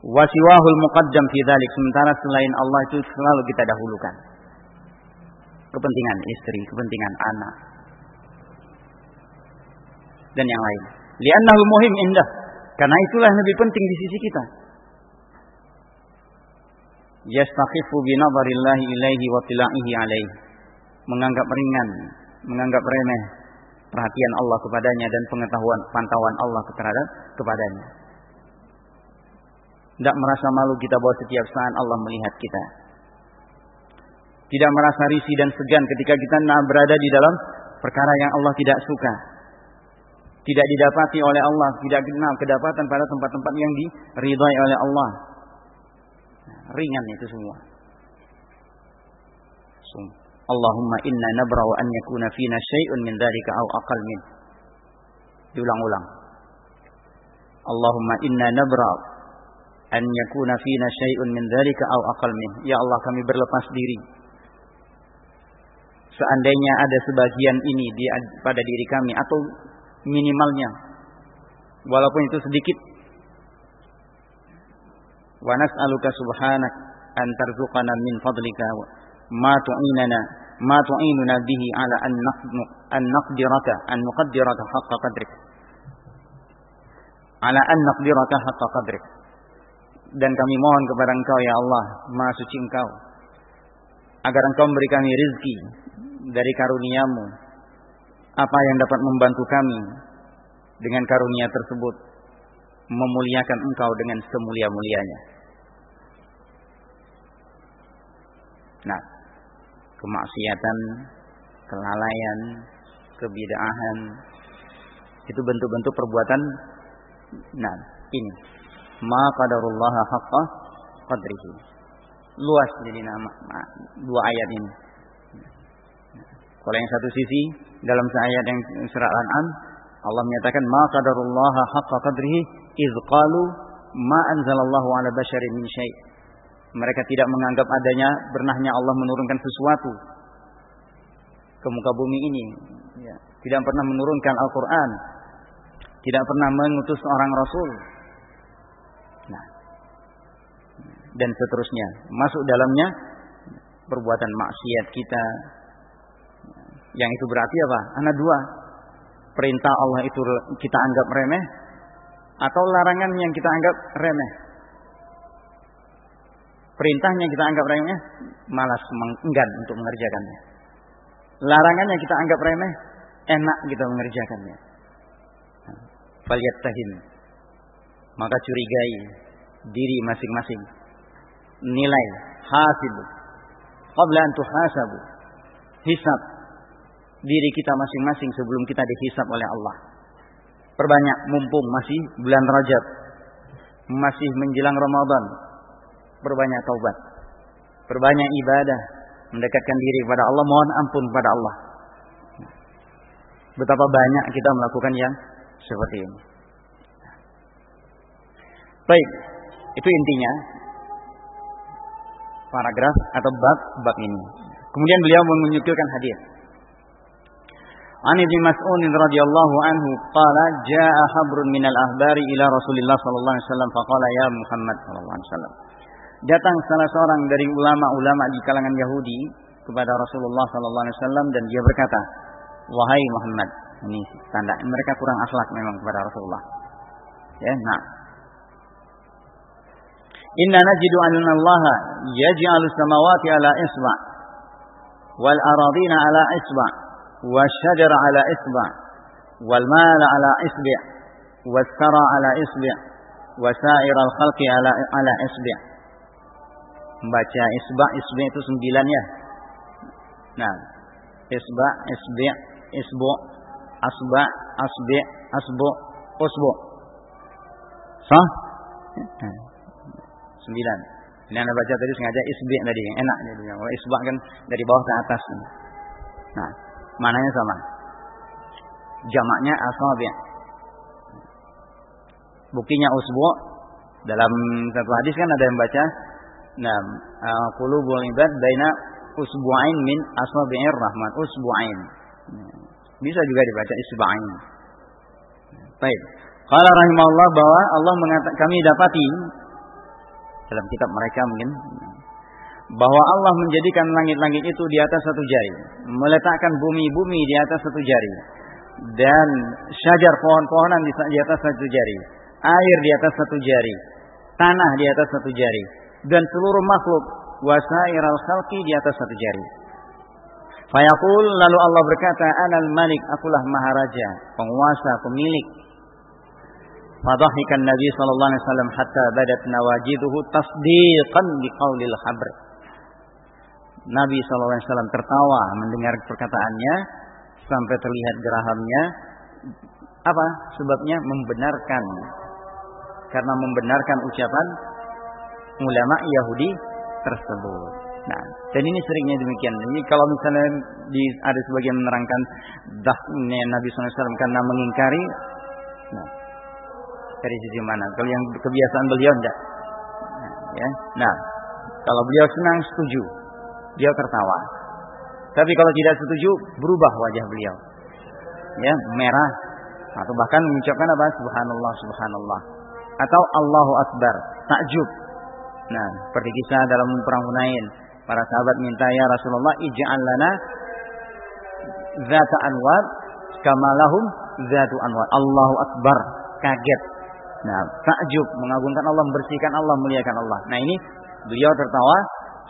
Wasiwahul muqaddam fi dhalik. Sementara selain Allah itu selalu kita dahulukan. Kepentingan istri, kepentingan anak. Dan yang lain. Liannahul muhim indah. Karena itulah yang lebih penting di sisi kita yastaqifu bi nadharillahi ilaihi wa tila'ihi alaihi menganggap ringan menganggap remeh perhatian Allah kepadanya dan pengetahuan pantauan Allah terhadap kepadanya tidak merasa malu kita bahwa setiap saat Allah melihat kita tidak merasa risih dan segan ketika kita berada di dalam perkara yang Allah tidak suka tidak didapati oleh Allah tidak kenal kedapatan pada tempat-tempat yang diridhai oleh Allah ringan itu semua. Allahumma inna nabra'u an yakuna fina syai'un min dzalika aw aqal min. Diulang-ulang. Allahumma inna nabra'u an yakuna fina syai'un min dzalika aw aqal min. Ya Allah kami berlepas diri. Seandainya ada sebagian ini di pada diri kami atau minimalnya. Walaupun itu sedikit. Wa nas'aluka subhanak an tarzuqana min fadlika ma tu'inana ma tu'inuna bihi ala an an naqdiraka an nuqaddiraka haqqa qadrik. Ala an naqdiraka haqqa qadrik. Dan kami mohon kepada Engkau ya Allah Maha suci Engkau agar Engkau memberi kami rizki dari karuniamu. Apa yang dapat membantu kami dengan karunia tersebut? Memuliakan Engkau dengan semulia-mulianya. Nah, kemaksiatan, kelalaian, kebidaahan itu bentuk-bentuk perbuatan. Nah ini. Ma qadarullah haqqa qadrihi. Luas jadi nama dua ayat ini kalau yang satu sisi dalam ayat yang surat Al-An'am Allah menyatakan ma qadarullah haqqa qadrihi iz qalu ma anzalallahu ala basyarin min syai' Mereka tidak menganggap adanya bernahnya Allah menurunkan sesuatu ke muka bumi ini. Ya. Tidak pernah menurunkan Al-Quran. Tidak pernah mengutus seorang Rasul. Nah. Dan seterusnya. Masuk dalamnya perbuatan maksiat kita. Yang itu berarti apa? Anak dua. Perintah Allah itu kita anggap remeh. Atau larangan yang kita anggap remeh. Perintahnya kita anggap remeh, malas enggan untuk mengerjakannya. Larangannya kita anggap remeh, enak kita mengerjakannya. tahin. Maka curigai diri masing-masing. Nilai hasil. Qabla an tuhasabu. Hisab diri kita masing-masing sebelum kita dihisab oleh Allah. Perbanyak mumpung masih bulan Rajab. Masih menjelang Ramadan. Perbanyak taubat. Perbanyak ibadah. Mendekatkan diri kepada Allah. Mohon ampun kepada Allah. Betapa banyak kita melakukan yang seperti ini. Baik, itu intinya paragraf atau bab bab ini. Kemudian beliau menunjukkan hadis. An Ibnu Mas'ud radhiyallahu anhu qala jaa habrun minal ahbari ila Rasulillah sallallahu alaihi wasallam faqala ya Muhammad sallallahu alaihi wasallam. Datang salah seorang dari ulama-ulama di kalangan Yahudi kepada Rasulullah sallallahu alaihi wasallam dan dia berkata, "Wahai Muhammad." Ini tanda mereka kurang akhlak memang kepada Rasulullah. Ya, nah. Inna najidu anna Allah yaj'alu samawati ala isba' wal aradina ala isba' والشجر على إصبع والمال على إصبع والثرى على إصبع وسائر الخلق على على إصبع membaca isba isba itu sembilan ya nah isba isbi isbu asba asbi asbu usbu sah sembilan ini anda baca tadi sengaja isbi tadi yang enak jadi kalau isba kan dari bawah ke atas nah Mananya sama. Jamaknya asabi. Buktinya usbu dalam satu hadis kan ada yang baca nah qulubul ibad baina usbu'ain min asabi'ir rahman usbu'ain. Bisa juga dibaca isba'ain. Baik. Qala rahimahullah bahwa Allah mengatakan kami dapati dalam kitab mereka mungkin bahwa Allah menjadikan langit-langit itu di atas satu jari, meletakkan bumi-bumi di atas satu jari, dan syajar pohon-pohonan di atas satu jari, air di atas satu jari, tanah di atas satu jari, dan seluruh makhluk wasair al khalqi di atas satu jari. Fayaqul lalu Allah berkata, "Anal Malik, akulah maharaja, penguasa, pemilik." Fadhahikan Nabi sallallahu alaihi wasallam hatta badat nawajiduhu tasdiqan biqaulil habr. Nabi SAW tertawa mendengar perkataannya sampai terlihat gerahamnya. Apa sebabnya? Membenarkan. Karena membenarkan ucapan ulama Yahudi tersebut. Nah, dan ini seringnya demikian. Ini kalau misalnya di, ada sebagian menerangkan dahnya Nabi SAW karena mengingkari, nah, dari sisi mana? Kalau yang kebiasaan beliau enggak. Nah, ya. Nah, kalau beliau senang setuju, dia tertawa. Tapi kalau tidak setuju, berubah wajah beliau. Ya, merah atau bahkan mengucapkan apa? Subhanallah, subhanallah. Atau Allahu Akbar, takjub. Nah, seperti kisah dalam perang Hunain, para sahabat minta ya Rasulullah ij'al lana zata anwar kama lahum zatu anwar. Allahu Akbar, kaget. Nah, takjub, mengagungkan Allah, membersihkan Allah, muliakan Allah. Nah, ini beliau tertawa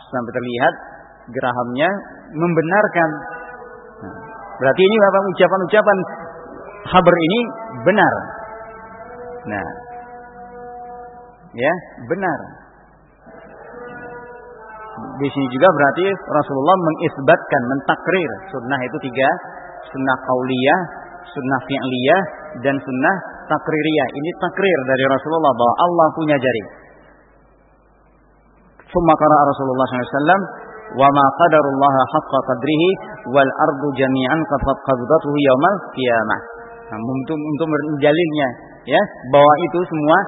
sampai terlihat gerahamnya membenarkan. Nah, berarti ini apa ucapan-ucapan habar ini benar. Nah, ya benar. Di sini juga berarti Rasulullah mengisbatkan, mentakrir sunnah itu tiga, sunnah kauliyah, sunnah fi'liyah, dan sunnah takririyah. Ini takrir dari Rasulullah bahwa Allah punya jari. Summa Rasulullah SAW wa ma qadarullaha haqqa qadrihi wal ardu jami'an qabdatuhu yaumal qiyamah. Nah, untuk untuk menjalinnya ya bahwa itu semua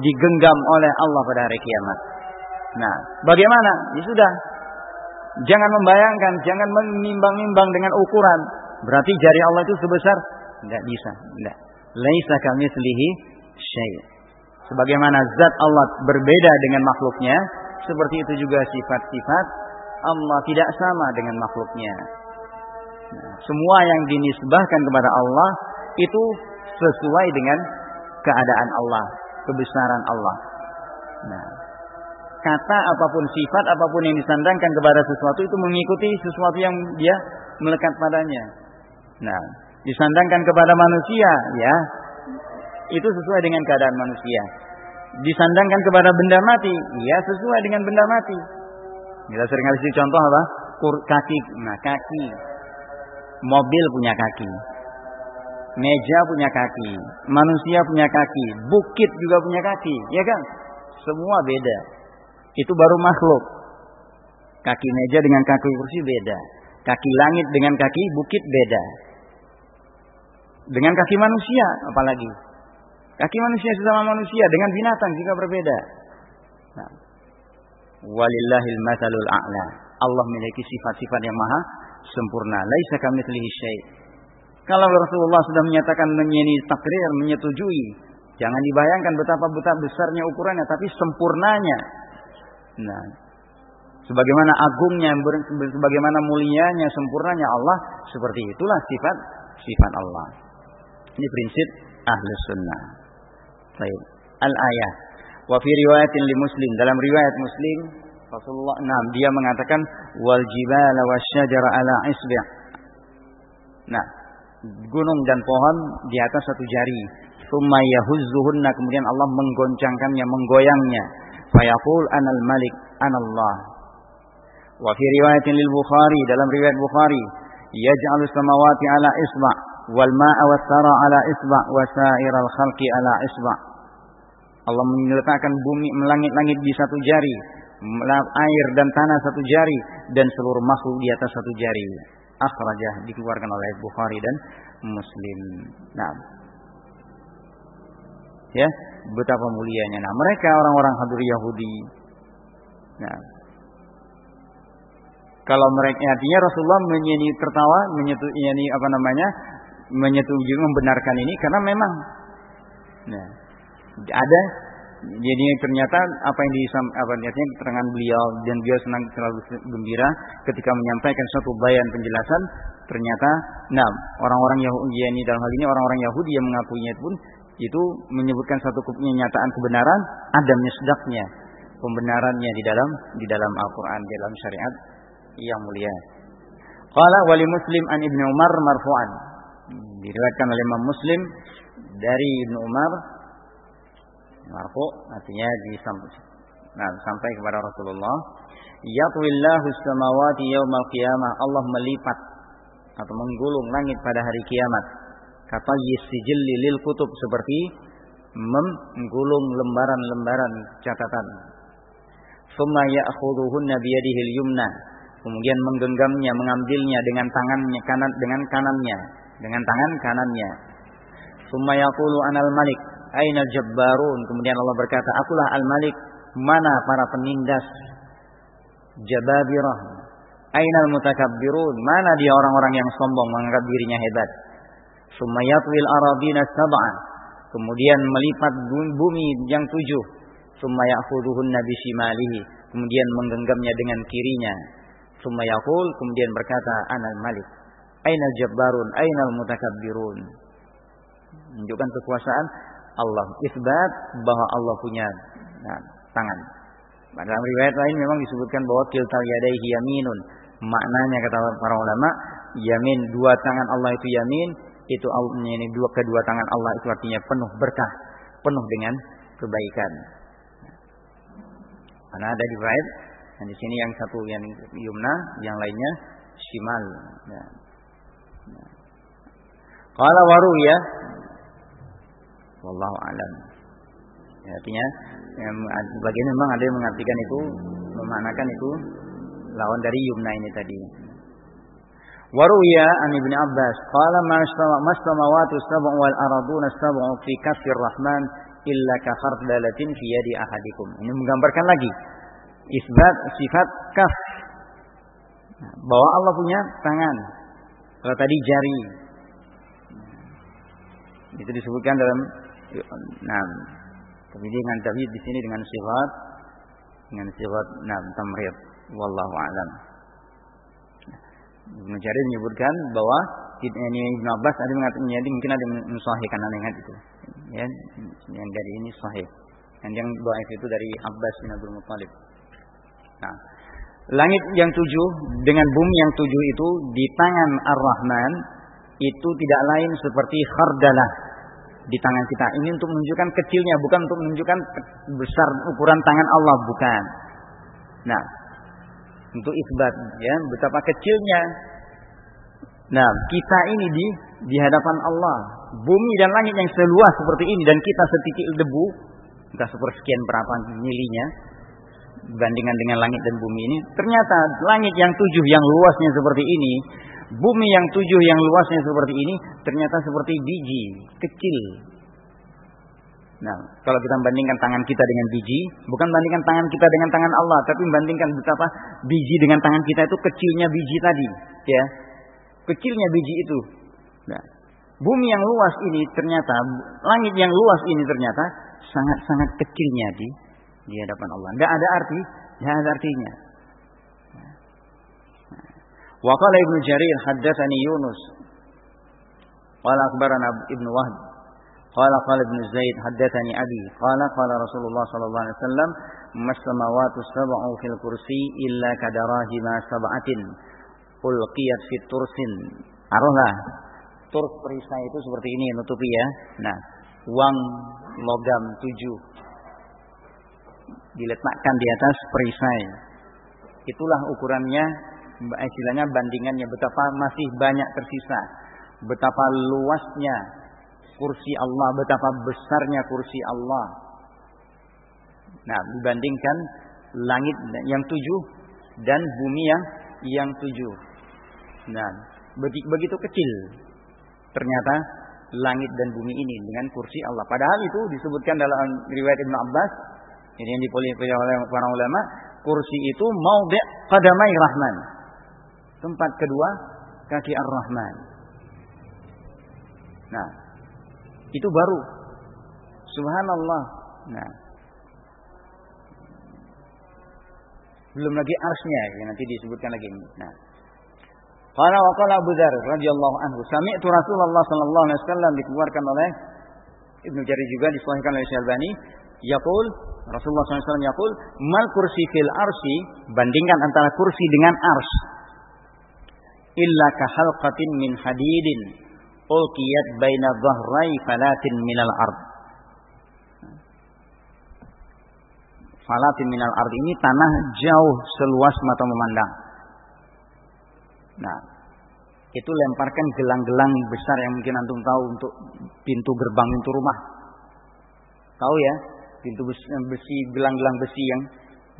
digenggam oleh Allah pada hari kiamat. Nah, bagaimana? Ya sudah. Jangan membayangkan, jangan menimbang-nimbang dengan ukuran. Berarti jari Allah itu sebesar enggak bisa, enggak. Laisa kamitslihi syai'. Sebagaimana zat Allah berbeda dengan makhluknya, seperti itu juga sifat-sifat Allah tidak sama dengan makhluknya. Nah, semua yang dinisbahkan kepada Allah itu sesuai dengan keadaan Allah, kebesaran Allah. Nah, kata apa pun sifat apa pun yang disandangkan kepada sesuatu itu mengikuti sesuatu yang dia melekat padanya. Nah, disandangkan kepada manusia ya itu sesuai dengan keadaan manusia. Disandangkan kepada benda mati, ya sesuai dengan benda mati. Kita sering kasih contoh apa? Kur kaki, nah kaki. Mobil punya kaki. Meja punya kaki, manusia punya kaki, bukit juga punya kaki, ya kan? Semua beda. Itu baru makhluk. Kaki meja dengan kaki kursi beda. Kaki langit dengan kaki bukit beda. Dengan kaki manusia apalagi. Kaki manusia sesama manusia dengan binatang juga berbeda. Nah. Walillahil matalul a'la. Allah memiliki sifat-sifat yang maha sempurna. Laisa kamitslihi syai'. Kalau Rasulullah sudah menyatakan menyeni takrir, menyetujui, jangan dibayangkan betapa betapa besarnya ukurannya, tapi sempurnanya. Nah, sebagaimana agungnya, sebagaimana mulianya, sempurnanya Allah, seperti itulah sifat sifat Allah. Ini prinsip ahli sunnah. Baik. Al-ayah. Wa fi riwayatin li Muslim dalam riwayat Muslim Rasulullah nah, dia mengatakan wal jibala wasyajara ala isbi'. Nah, gunung dan pohon di atas satu jari. Tsumma yahuzzuhunna kemudian Allah menggoncangkannya, menggoyangnya. Fayaqul anal malik anallah. Wa fi riwayatin lil Bukhari dalam riwayat Bukhari yaj'alu samawati ala isba' wal ma'a was ala isba' wa sa'iral khalqi ala isba' Allah meletakkan bumi melangit-langit di satu jari, air dan tanah satu jari dan seluruh makhluk di atas satu jari. Akhrajah dikeluarkan oleh Bukhari dan Muslim. Nah, ya betapa mulianya. Nah, mereka orang-orang hadir Yahudi. Nah, kalau mereka artinya Rasulullah menyeni tertawa, menyetujui apa namanya, menyetujui membenarkan ini karena memang nah, ada jadi ternyata apa yang disam apa artinya keterangan beliau dan beliau senang selalu gembira ketika menyampaikan suatu bayan penjelasan ternyata nah orang-orang Yahudi ini dalam hal ini orang-orang Yahudi yang mengakuinya pun itu menyebutkan satu kenyataan kebenaran ada misdaknya pembenarannya di dalam di dalam Al-Qur'an dalam syariat yang mulia. Qala wali Muslim an Ibnu Umar marfu'an. Diriwayatkan oleh Imam Muslim dari Ibnu Umar marfu artinya sampai nah sampai kepada Rasulullah. Yatwillahu samawati yaumal qiyamah. Allah melipat atau menggulung langit pada hari kiamat. Kata yisijilli lil kutub seperti menggulung lembaran-lembaran catatan. Summa ya'khudhuhunna biyadihi yumna. Kemudian menggenggamnya mengambilnya dengan tangannya kanan dengan kanannya. Dengan tangan kanannya. Summa yaqulu anal malik Aina jabbarun. Kemudian Allah berkata, akulah al-malik. Mana para penindas? Jababirah. Aina al-mutakabbirun. Mana dia orang-orang yang sombong menganggap dirinya hebat? Sumayatwil arabina sab'an. Kemudian melipat bumi yang tujuh. Sumayakhuduhun nabi shimalihi. Kemudian menggenggamnya dengan kirinya. Sumayakul kemudian berkata, Anal malik. Aina jabbarun, aina al-mutakabbirun. Menunjukkan kekuasaan Allah. Isbat bahwa Allah punya nah, tangan. Dalam riwayat lain memang disebutkan bahwa kiltal yadaihi yaminun. Maknanya kata para ulama, yamin dua tangan Allah itu yamin, itu ini dua kedua tangan Allah itu artinya penuh berkah, penuh dengan kebaikan. Karena ada di riwayat dan di sini yang satu yang yumna, yang lainnya shimal. Kalau waru ya, Wallahu alam. Ya, artinya bagian memang ada yang mengartikan itu memaknakan itu lawan dari yumna ini tadi. Waruya an Ibnu Abbas qala mastamawatu sab'u wal arduna sab'u fi kaffir rahman illa ka khardalatin fi yadi ahadikum. Ini menggambarkan lagi isbat sifat kaf bahwa Allah punya tangan. Kalau tadi jari. Itu disebutkan dalam Nah, dengan tapi di sini dengan sifat dengan sifat nah tamrid wallahu alam. Mencari menyebutkan bahwa ini Ibn Abbas ada mengatakan jadi mungkin ada mensahihkan ingat itu. Ya, yang dari ini sahih. Dan yang doa itu dari Abbas bin Abdul Muttalib. Nah, langit yang tujuh dengan bumi yang tujuh itu di tangan Ar-Rahman itu tidak lain seperti khardalah di tangan kita. Ini untuk menunjukkan kecilnya, bukan untuk menunjukkan besar ukuran tangan Allah, bukan. Nah, untuk isbat ya betapa kecilnya nah kita ini di di hadapan Allah bumi dan langit yang seluas seperti ini dan kita setitik debu entah sepersekian berapa milinya bandingan dengan langit dan bumi ini ternyata langit yang tujuh yang luasnya seperti ini bumi yang tujuh yang luasnya seperti ini ternyata seperti biji kecil Nah, kalau kita bandingkan tangan kita dengan biji, bukan bandingkan tangan kita dengan tangan Allah, tapi bandingkan betapa biji dengan tangan kita itu kecilnya biji tadi, ya. Kecilnya biji itu. Nah, bumi yang luas ini ternyata, langit yang luas ini ternyata sangat-sangat kecilnya di di hadapan Allah. Tidak ada arti, tidak ada artinya. Wa qala Ibnu Jarir haddatsani Yunus qala akhbarana Ibnu Wahb qala qala Ibnu Zaid haddatsani Abi qala qala Rasulullah sallallahu alaihi wasallam masamawatu sab'u fil kursi illa kadarahima sab'atin ulqiyat fit tursin arona turs perisai itu seperti ini nutupi ya. Nah uang logam tujuh. Diletakkan di atas perisai. Itulah ukurannya. Istilahnya bandingannya Betapa masih banyak tersisa Betapa luasnya kursi Allah, betapa besarnya kursi Allah. Nah, dibandingkan langit yang tujuh dan bumi yang yang tujuh. Nah, begitu kecil ternyata langit dan bumi ini dengan kursi Allah. Padahal itu disebutkan dalam riwayat Ibnu Abbas ini yang dipilih oleh para ulama, kursi itu mau qadamai rahman. Tempat kedua kaki ar-Rahman. Nah, itu baru. Subhanallah. Nah. Belum lagi arsnya yang nanti disebutkan lagi. Nah. Qala wa qala Abu Dzar radhiyallahu anhu, sami'tu Rasulullah sallallahu alaihi wasallam dikeluarkan oleh Ibnu Jarir juga disahihkan oleh Syalbani, yaqul Rasulullah SAW yaqul mal kursi fil arsi bandingkan antara kursi dengan ars illa kahalqatin min hadidin ulqiyat baina dhahrai falatin minal ard. Falatin minal ard ini tanah jauh seluas mata memandang. Nah, itu lemparkan gelang-gelang besar yang mungkin antum tahu untuk pintu gerbang pintu rumah. Tahu ya, pintu besi, gelang-gelang besi yang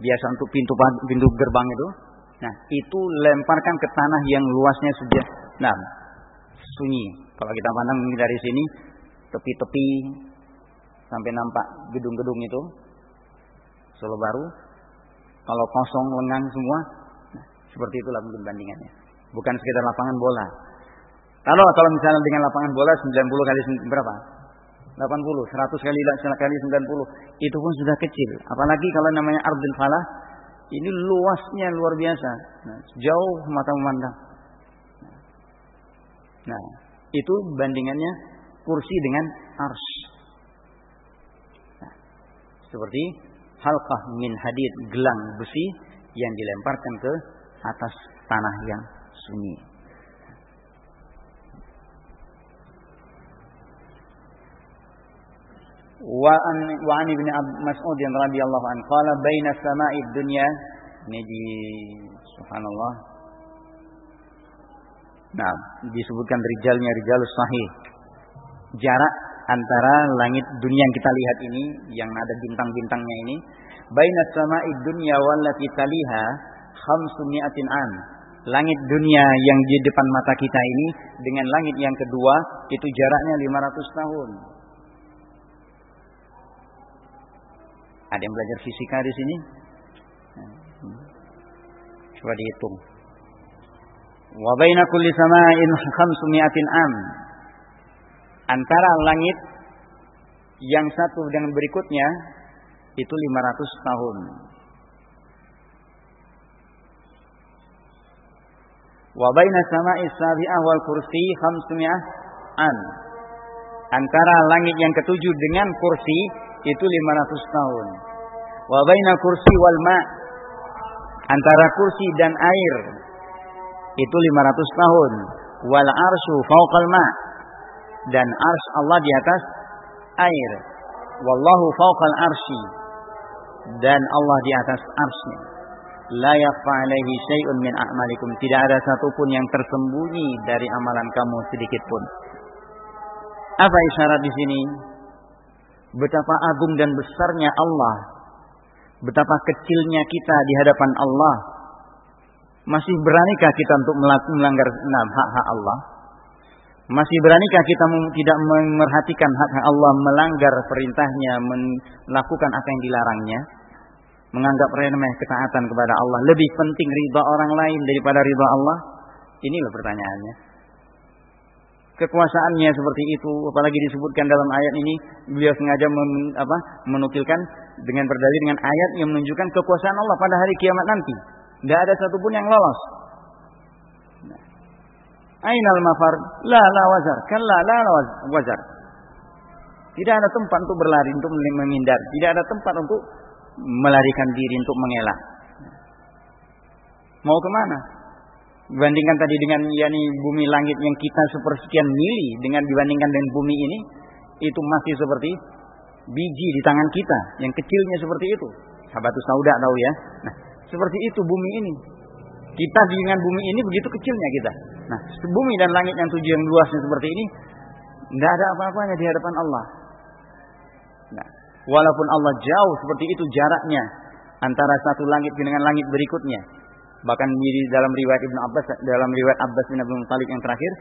biasa untuk pintu pintu gerbang itu. Nah, itu lemparkan ke tanah yang luasnya sudah nah sunyi. Kalau kita pandang dari sini, tepi-tepi sampai nampak gedung-gedung itu, Solo Baru. Kalau kosong lengang semua, nah, seperti itulah mungkin bandingannya. Bukan sekedar lapangan bola. Kalau kalau misalnya dengan lapangan bola 90 kali berapa? 80, 100 kali kali 90 itu pun sudah kecil. Apalagi kalau namanya ardil falah ini luasnya luar biasa. Nah, jauh mata memandang. Nah, itu bandingannya kursi dengan ars. Nah, seperti halqah min hadid gelang besi yang dilemparkan ke atas tanah yang sunyi. An wa an ibn Mas'ud radhiyallahu anhu qala baina sama'i dunya ini di subhanallah Nah, disebutkan rijalnya rijalus sahih. Jarak antara langit dunia yang kita lihat ini, yang ada bintang-bintangnya ini, baina sama'i dunya wallati taliha khamsumi'atin an. Langit dunia yang di depan mata kita ini dengan langit yang kedua itu jaraknya 500 tahun. Ada yang belajar fisika di sini? Hmm. Coba dihitung. Wa baina kulli sama'in khamsumi'atin am. Antara langit yang satu dengan berikutnya itu 500 tahun. Wa baina sama'i sabi'ah wal kursi khamsumi'ah an. Antara langit yang ketujuh dengan kursi itu 500 tahun. Wa baina kursi wal ma' antara kursi dan air itu 500 tahun. Wal arsyu fawqal ma. Dan ars Allah di atas air. Wallahu fawqal arsy. Dan Allah di atas arsy. La yakfa alaihi min a'malikum. Tidak ada satupun yang tersembunyi dari amalan kamu sedikit pun. Apa isyarat di sini? Betapa agung dan besarnya Allah. Betapa kecilnya kita di hadapan Allah. Masih beranikah kita untuk melanggar hak-hak Allah? Masih beranikah kita tidak memerhatikan hak-hak Allah, melanggar perintahnya, melakukan apa yang dilarangnya? Menganggap remeh ketaatan kepada Allah lebih penting riba orang lain daripada riba Allah? Inilah pertanyaannya kekuasaannya seperti itu. Apalagi disebutkan dalam ayat ini beliau sengaja men, apa, menukilkan dengan berdalil dengan ayat yang menunjukkan kekuasaan Allah pada hari kiamat nanti. Tidak ada satupun yang lolos. Nah. Ainal mafar? La la wazar. Kalla la la wazar. Tidak ada tempat untuk berlari untuk menghindar. Tidak ada tempat untuk melarikan diri untuk mengelak. Mau ke mana Dibandingkan tadi dengan yakni bumi langit yang kita sepersekian mili dengan dibandingkan dengan bumi ini itu masih seperti biji di tangan kita yang kecilnya seperti itu. Sahabatus sauda tahu ya. Nah, seperti itu bumi ini. Kita dengan bumi ini begitu kecilnya kita. Nah, bumi dan langit yang tujuh yang luasnya seperti ini tidak ada apa-apanya di hadapan Allah. Nah, walaupun Allah jauh seperti itu jaraknya antara satu langit dengan langit berikutnya, Bahkan di dalam riwayat Ibnu Abbas dalam riwayat Abbas bin Abdul Muthalib yang terakhir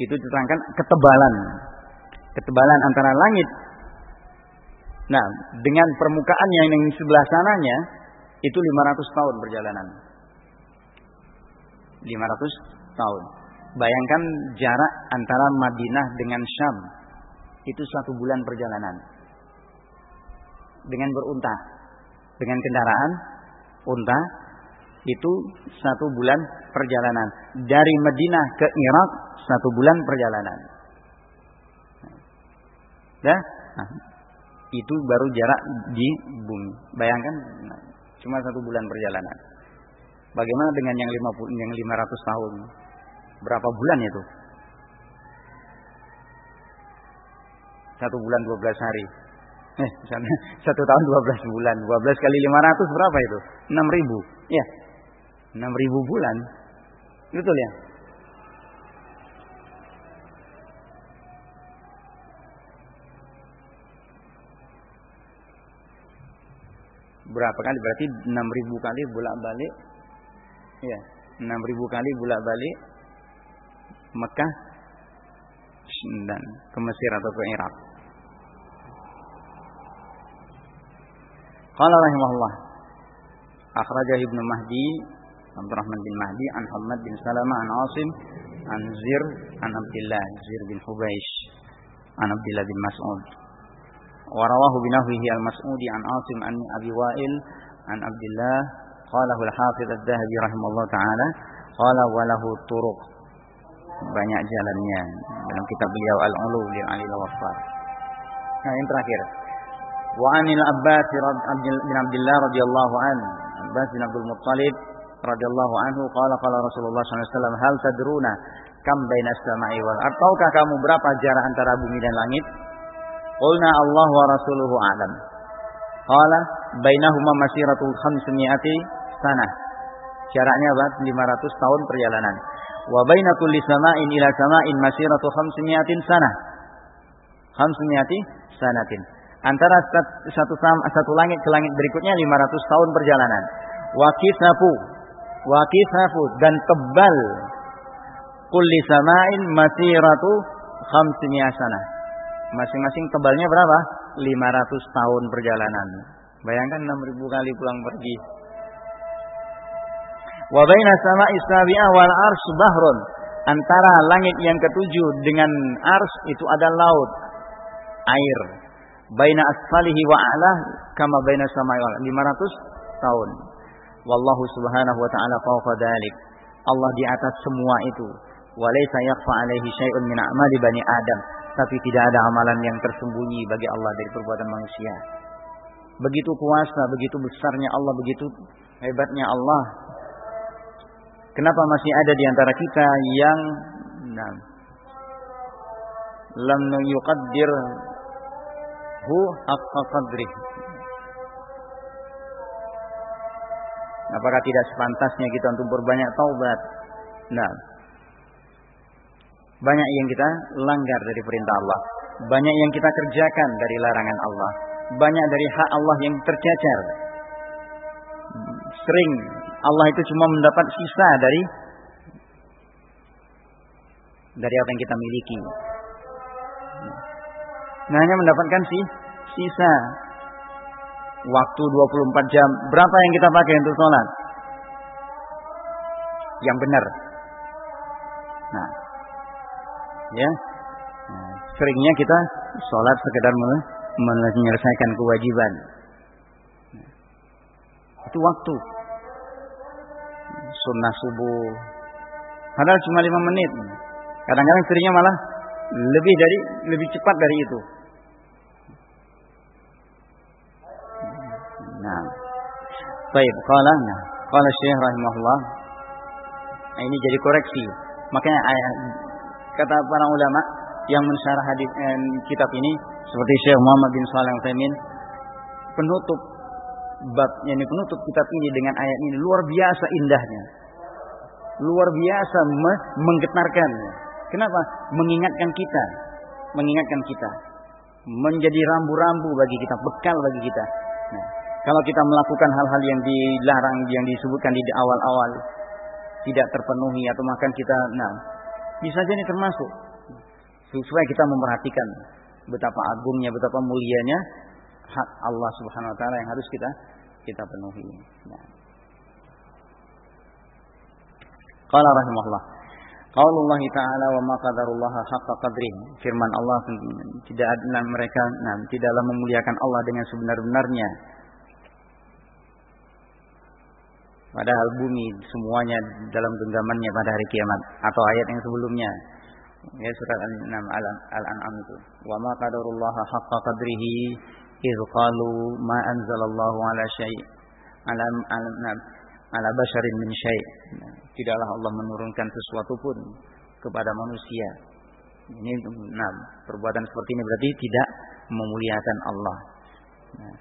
itu diterangkan ketebalan ketebalan antara langit Nah, dengan permukaan yang di sebelah sananya itu 500 tahun perjalanan. 500 tahun. Bayangkan jarak antara Madinah dengan Syam. Itu satu bulan perjalanan. Dengan berunta. Dengan kendaraan unta itu satu bulan perjalanan. Dari Madinah ke Irak satu bulan perjalanan. Ya, nah, itu baru jarak di bumi. Bayangkan nah, cuma satu bulan perjalanan. Bagaimana dengan yang 50 yang 500 tahun? Berapa bulan itu? Satu bulan 12 hari. Eh, [LAUGHS] satu tahun 12 bulan. 12 kali 500 berapa itu? 6 ribu. Ya, 6000 bulan. Betul ya? Berapa kali? Berarti 6000 kali bolak-balik. Ya, 6000 kali bolak-balik Mekah dan ke Mesir atau ke Irak. Qala rahimahullah. Akhrajah Ibnu Mahdi Abdurrahman bin Mahdi an Muhammad bin Salamah an Asim an Zir an Abdullah Zir bin Hubaish an Abdullah bin Mas'ud ورواه بنحوه المسعودي عن عاصم عن أبي وائل عن عبد الله قاله الحافظ الذهبي رحمه الله تعالى قال وله طرق banyak jalannya dalam kitab beliau Al-Ulu lil Ali Waffar. Nah, yang terakhir. Wa anil Abbas bin Abdullah radhiyallahu an, Abbas bin Abdul Muttalib radhiyallahu anhu qala qala Rasulullah SAW hal tadruna kam baina samai wal ard? Tahukah kamu berapa jarak antara bumi dan langit? Qulna Allah wa rasuluhu a'lam. Qala bainahuma masiratul khamsimiati sanah jaraknya apa? 500 tahun perjalanan. Wa baina kulli sama'in ila sama'in masiratu khamsimiatin sanah khamsimiati sanatin. Antara satu satu langit ke langit berikutnya 500 tahun perjalanan. Wa kisafu wa kisafut dan tebal kulli sama'in masiratu khamsimiya sana. Masing-masing tebalnya berapa? 500 tahun perjalanan. Bayangkan 6000 kali pulang pergi. Wa baina sama'i sabi'ah wal ars bahrun. Antara langit yang ketujuh dengan ars itu ada laut, air. Baina asfalihi wa a'lah kama baina sama'i wal 500 tahun. Wallahu subhanahu wa ta'ala fawqa dhalik. Allah di atas semua itu. Walaysa yakfa alaihi syai'un min a'mali bani Adam. Tapi tidak ada amalan yang tersembunyi bagi Allah dari perbuatan manusia. Begitu kuasa, begitu besarnya Allah, begitu hebatnya Allah. Kenapa masih ada di antara kita yang nah, lam yuqaddir hu haqqa qadrih. Apakah tidak sepantasnya kita untuk berbanyak taubat? Nah, banyak yang kita langgar dari perintah Allah, banyak yang kita kerjakan dari larangan Allah, banyak dari hak Allah yang tercecer. Sering Allah itu cuma mendapat sisa dari dari apa yang kita miliki. Nah, hanya mendapatkan si sisa waktu 24 jam. Berapa yang kita pakai untuk sholat? Yang benar. Nah, ya, nah, seringnya kita sholat sekedar menyelesaikan kewajiban. Nah, itu waktu. Sunnah subuh. Padahal cuma lima menit. Kadang-kadang seringnya malah lebih dari lebih cepat dari itu. Baik, qala nah, qala Syekh rahimahullah. Nah, ini jadi koreksi. Makanya ayat kata para ulama yang mensyarah hadis eh, kitab ini seperti Syekh Muhammad bin Shalih Al-Utsaimin penutup bab yang penutup kitab ini dengan ayat ini luar biasa indahnya. Luar biasa menggetarkan. Kenapa? Mengingatkan kita, mengingatkan kita menjadi rambu-rambu bagi kita, bekal bagi kita. Nah, kalau kita melakukan hal-hal yang dilarang, yang disebutkan di awal-awal, tidak terpenuhi atau makan kita, nah, bisa jadi termasuk. Supaya kita memperhatikan betapa agungnya, betapa mulianya hak Allah Subhanahu Wa Taala yang harus kita kita penuhi. Nah. Qala rahimahullah. Qaulullah Ta'ala wa ma qadarullaha haqqa qadri. Firman Allah tidak mereka nah, tidaklah memuliakan Allah dengan sebenar-benarnya Padahal bumi semuanya dalam genggamannya pada hari kiamat atau ayat yang sebelumnya. Ya surat Al-An'am itu. Wa ma qadarullaha haqqa qadrihi idh qalu ma anzalallahu ala syai' ala ala, ala basharin min syai'. Tidaklah Allah menurunkan sesuatu pun kepada manusia. Ini nah, perbuatan seperti ini berarti tidak memuliakan Allah. Nah,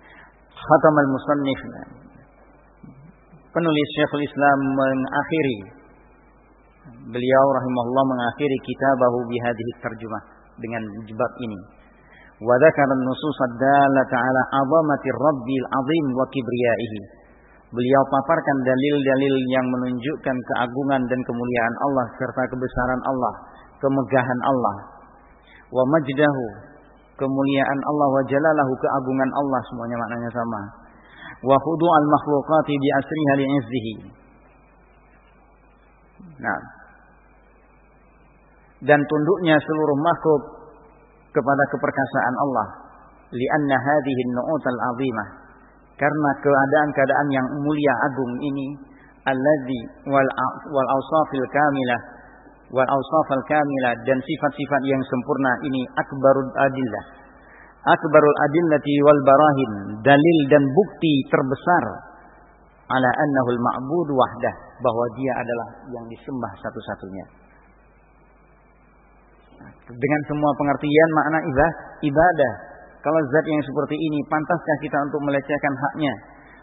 khatamal musannif penulis Syekhul Islam mengakhiri beliau rahimahullah mengakhiri kitabahu bihadhihi terjemah dengan jebab ini. Wa dzakara an-nusus ad-dallata 'ala 'azamati Rabbil 'azim wa kibriyaihi. Beliau paparkan dalil-dalil yang menunjukkan keagungan dan kemuliaan Allah serta kebesaran Allah, kemegahan Allah. Wa majdahu, kemuliaan Allah wa jalalahu, keagungan Allah semuanya maknanya sama wa al makhluqati bi asriha li izzihi. Nah. Dan tunduknya seluruh makhluk kepada keperkasaan Allah. Lianna hadhihi an-nu'ut al-'azimah. Karena keadaan-keadaan yang mulia agung ini alladzi wal wal awsafil kamilah wal awsafal kamilah dan sifat-sifat yang sempurna ini akbarul adillah akbarul adillati wal barahin, dalil dan bukti terbesar ala annahul ma'bud wahdah, bahwa dia adalah yang disembah satu-satunya. Dengan semua pengertian makna ibadah. Kalau zat yang seperti ini, pantaskah kita untuk melecehkan haknya?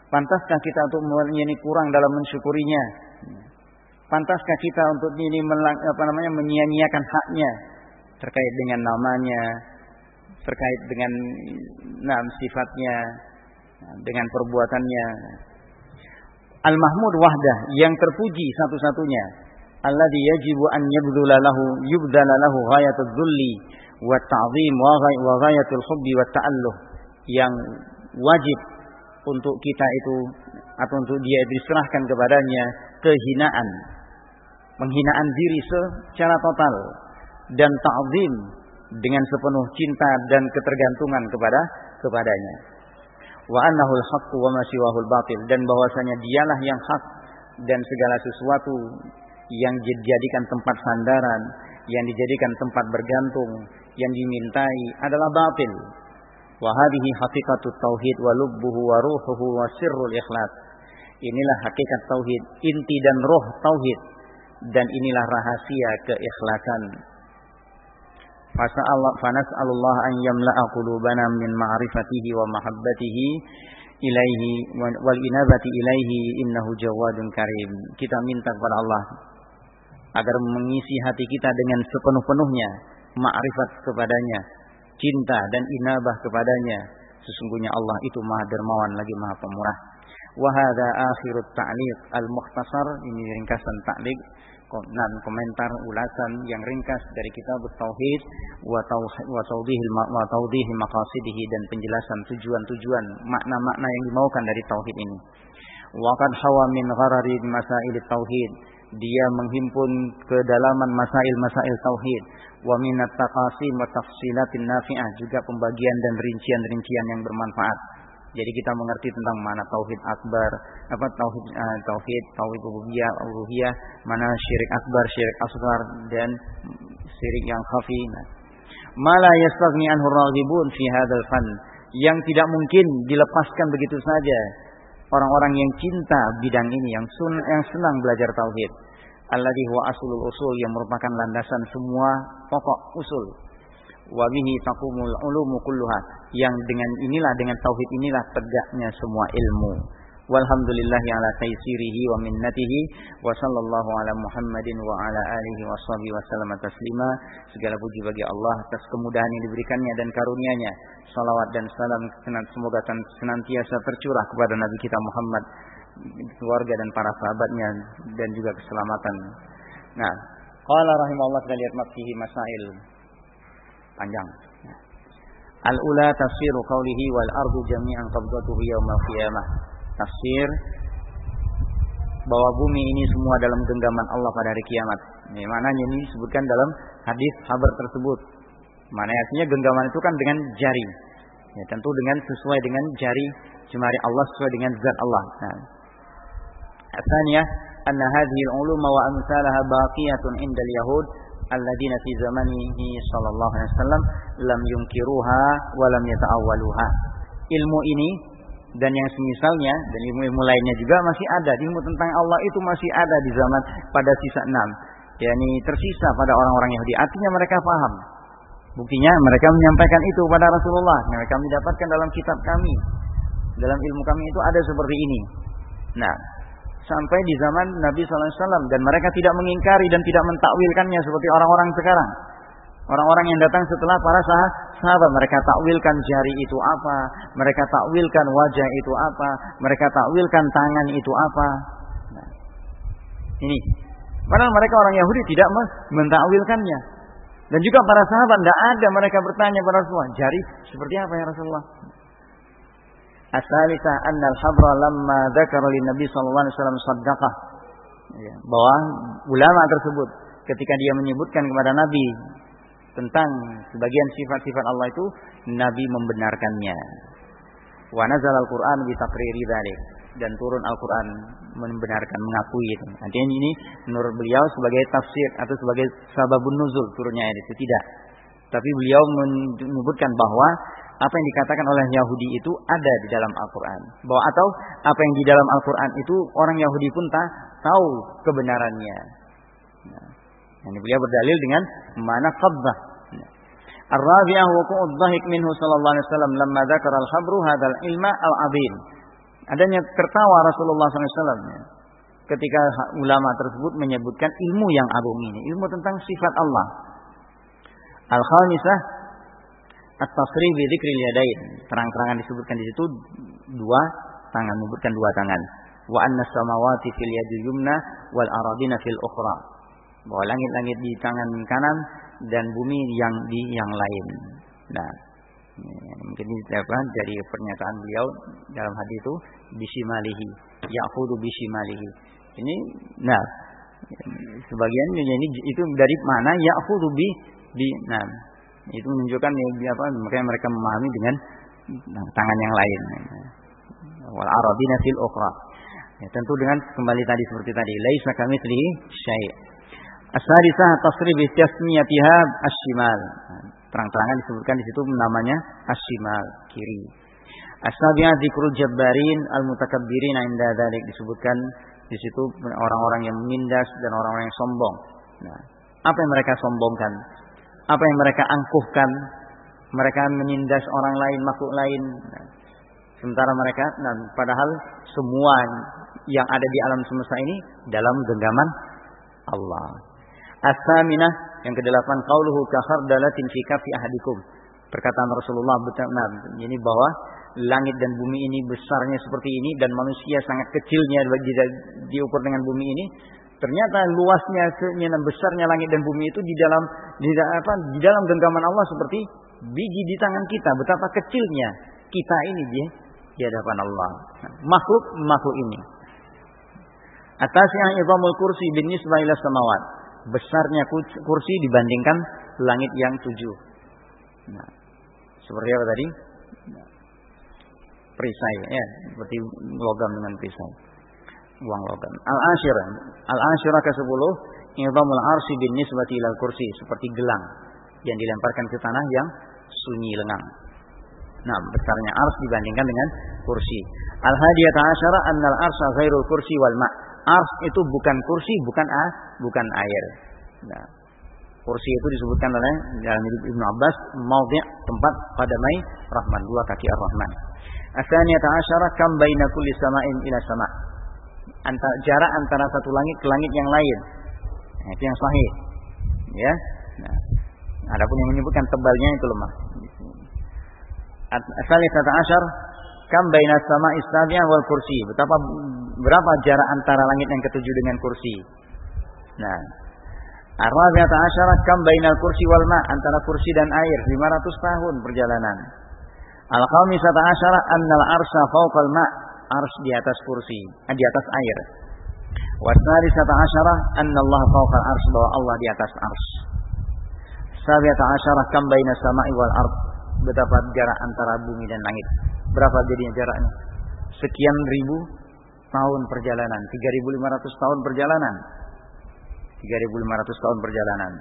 Pantaskah kita untuk ini kurang dalam mensyukurinya? Pantaskah kita untuk ini apa haknya terkait dengan namanya, terkait dengan nam sifatnya dengan perbuatannya. Al-Mahmud wahdah yang terpuji satu-satunya. Alladhi yajibu an yabdula lahu yubdala lahu ghayatul dhulli wa ta'zim wa ghayatul hubbi wa ta'alluh. Yang wajib untuk kita itu atau untuk dia diserahkan kepadanya kehinaan. Penghinaan diri secara total. Dan ta'zim dengan sepenuh cinta dan ketergantungan kepada kepadanya. Wa annahul haqqu wa ma batil dan bahwasanya dialah yang hak dan segala sesuatu yang dijadikan tempat sandaran, yang dijadikan tempat bergantung, yang dimintai adalah batil. Wa hadhihi haqiqatut tauhid wa lubbuhu wa ruhuhu wa sirrul ikhlas. Inilah hakikat tauhid, inti dan roh tauhid dan inilah rahasia keikhlasan. Fanas'alullah an yamla'a qulubana min ma'rifatihi wa mahabbatihi ilaihi wal inabati ilaihi innahu. Kita minta kepada Allah agar mengisi hati kita dengan sepenuh-penuhnya ma'rifat kepadanya, cinta dan inabah kepadanya. Sesungguhnya Allah itu Maha Dermawan lagi Maha Pemurah. Wa hadza akhirut ta'liq al-mukhtasar ini ringkasan ta'liq dan komentar ulasan yang ringkas dari kitab tauhid wa tawdih wa dan penjelasan tujuan-tujuan makna-makna yang dimaukan dari tauhid ini. Wa hawa min gharari masail tauhid dia menghimpun kedalaman masail-masail tauhid wa minat taqasim wa tafsilatin nafi'ah juga pembagian dan rincian-rincian yang bermanfaat. Jadi kita mengerti tentang mana tauhid akbar, apa tauhid uh, tauhid tauhid rububiyah, uluhiyah, mana syirik akbar, syirik asghar dan syirik yang khafi. Nah, mala yastaghni anhu raghibun fi hadzal fan yang tidak mungkin dilepaskan begitu saja orang-orang yang cinta bidang ini yang sun yang senang belajar tauhid. Alladhi huwa aslul usul yang merupakan landasan semua pokok usul. Wa bihi taqumul ulumu kulluha yang dengan inilah dengan tauhid inilah tegaknya semua ilmu walhamdulillahi ala taisirihi wa minnatihi wa sallallahu ala muhammadin wa ala alihi wa sahbihi wa sallam taslima segala puji bagi Allah atas kemudahan yang diberikannya dan karunia-Nya salawat dan salam semoga senantiasa tercurah kepada Nabi kita Muhammad keluarga dan para sahabatnya dan juga keselamatan. Nah, qala rahimahullah kita lihat masail panjang. Al-ula tafsir qawlihi wal ardu jami'an qabdatuhu yaumal qiyamah. Tafsir bahwa bumi ini semua dalam genggaman Allah pada hari kiamat. Ini maknanya ini disebutkan dalam hadis kabar tersebut. Mana artinya genggaman itu kan dengan jari. Ya, tentu dengan sesuai dengan jari jemari Allah sesuai dengan zat Allah. Nah. Asalnya anna hadhihi al-ulum wa amsalaha baqiyatun indal yahud alladzina fi zamanihi sallallahu alaihi wasallam lam yunkiruha wa lam yata'awwaluha. Ilmu ini dan yang semisalnya dan ilmu-ilmu lainnya juga masih ada. Ilmu tentang Allah itu masih ada di zaman pada sisa enam, yakni tersisa pada orang-orang Yahudi. Artinya mereka paham. Buktinya mereka menyampaikan itu kepada Rasulullah. Yang kami dapatkan dalam kitab kami. Dalam ilmu kami itu ada seperti ini. Nah, sampai di zaman Nabi SAW dan mereka tidak mengingkari dan tidak mentakwilkannya seperti orang-orang sekarang. Orang-orang yang datang setelah para sahabat mereka takwilkan jari itu apa, mereka takwilkan wajah itu apa, mereka takwilkan tangan itu apa. Nah, ini padahal mereka orang Yahudi tidak mentakwilkannya. Dan juga para sahabat tidak ada mereka bertanya pada Rasulullah, jari seperti apa ya Rasulullah? Asalisa anna al-habra lamma dzakara lin Nabi sallallahu alaihi wasallam saddaqah. Ya, bahwa ulama tersebut ketika dia menyebutkan kepada Nabi tentang sebagian sifat-sifat Allah itu Nabi membenarkannya. Wa nazal al-Qur'an bi taqriri dzalik dan turun Al-Qur'an membenarkan mengakui itu. Artinya ini menurut beliau sebagai tafsir atau sebagai sababun nuzul turunnya ayat itu tidak. Tapi beliau menyebutkan bahwa apa yang dikatakan oleh Yahudi itu ada di dalam Al-Quran. Bahwa atau apa yang di dalam Al-Quran itu orang Yahudi pun tak tahu kebenarannya. Nah, ini beliau berdalil dengan mana qabdah. Ar-rabi'ah wuqu'ud dhahik minhu sallallahu alaihi wasallam lamma dzakara al-habru hadzal ilma al-'azim. Adanya tertawa Rasulullah SAW ketika ulama tersebut menyebutkan ilmu yang agung ini, ilmu tentang sifat Allah. Al-khamisah At-tasrih bi dzikril yadain. Terang-terangan disebutkan di situ dua tangan, menyebutkan dua tangan. Wa anna samawati fil yadi yumna wal aradina fil ukhra. Bahwa langit-langit di tangan kanan dan bumi yang di yang lain. Nah, mungkin ini apa dari pernyataan beliau dalam hadis itu bisimalihi ya'khudhu bisimalihi. Ini nah sebagian ini itu dari mana ya'khudhu bi di nah itu menunjukkan ya, apa makanya mereka memahami dengan nah, tangan yang lain. Wal arabina fil ukhra. Ya, tentu dengan kembali tadi seperti tadi, laisa kamitslihi syai'. As-sadisah tasrif tasmiyatiha asy-shimal. Terang-terangan disebutkan di situ namanya asy-shimal, kiri. As-sabi'ah dzikrul jabbarin al-mutakabbirin inda dzalik disebutkan Di situ orang-orang yang menindas dan orang-orang yang sombong. Nah, apa yang mereka sombongkan? Apa yang mereka angkuhkan? Mereka menindas orang lain, makhluk lain. Sementara mereka, nah, padahal semua yang ada di alam semesta ini dalam genggaman Allah. As-saminah yang kedelapan qauluhu kahardalatin fi kafi ahadikum. Perkataan Rasulullah benar ini bahwa langit dan bumi ini besarnya seperti ini dan manusia sangat kecilnya diukur dengan bumi ini ternyata luasnya besarnya langit dan bumi itu di dalam di apa di dalam genggaman Allah seperti biji di tangan kita. Betapa kecilnya kita ini di di hadapan Allah. Makhluk makhluk ini. Atas yang idhamul kursi bin nisbah ila samawat. Besarnya kursi dibandingkan langit yang tujuh. Nah seperti apa tadi? Perisai ya seperti logam dengan perisai uang logam. Al ashirah al ashirah ke sepuluh idhamul arsi bin nisbati ilal kursi seperti gelang yang dilemparkan ke tanah yang sunyi lengang. Nah besarnya ars dibandingkan dengan kursi. Al hadiyah asyara annal arsa ghairul kursi wal ma. Ars itu bukan kursi bukan a bukan air. Nah kursi itu disebutkan oleh dalam Ibnu Abbas maudhi' tempat pada mai rahman dua kaki ar-rahman. Asaniyata asyara kam baina kulli sama'in ila sama. Antara, jarak antara satu langit ke langit yang lain. Nah, itu yang sahih. Ya. Nah, adapun yang menyebutkan tebalnya itu lemah. Asaniyata asyar kam baina sama istabiyah wal kursi. Betapa berapa jarak antara langit yang ketujuh dengan kursi. Nah, Arwahiyata asyara kam bainal kursi wal ma antara kursi dan air 500 tahun perjalanan. Al-khamisata asyara annal arsha fawqal ma' ars di atas kursi, eh, di atas air. Wasarisata asyara annallaha fawqal ars bahwa Allah di atas ars. Sabiata asyara kam baina sama'i wal ard. Betapa jarak antara bumi dan langit. Berapa jadinya jaraknya? Sekian ribu tahun perjalanan, 3500 tahun perjalanan. 3500 tahun perjalanan.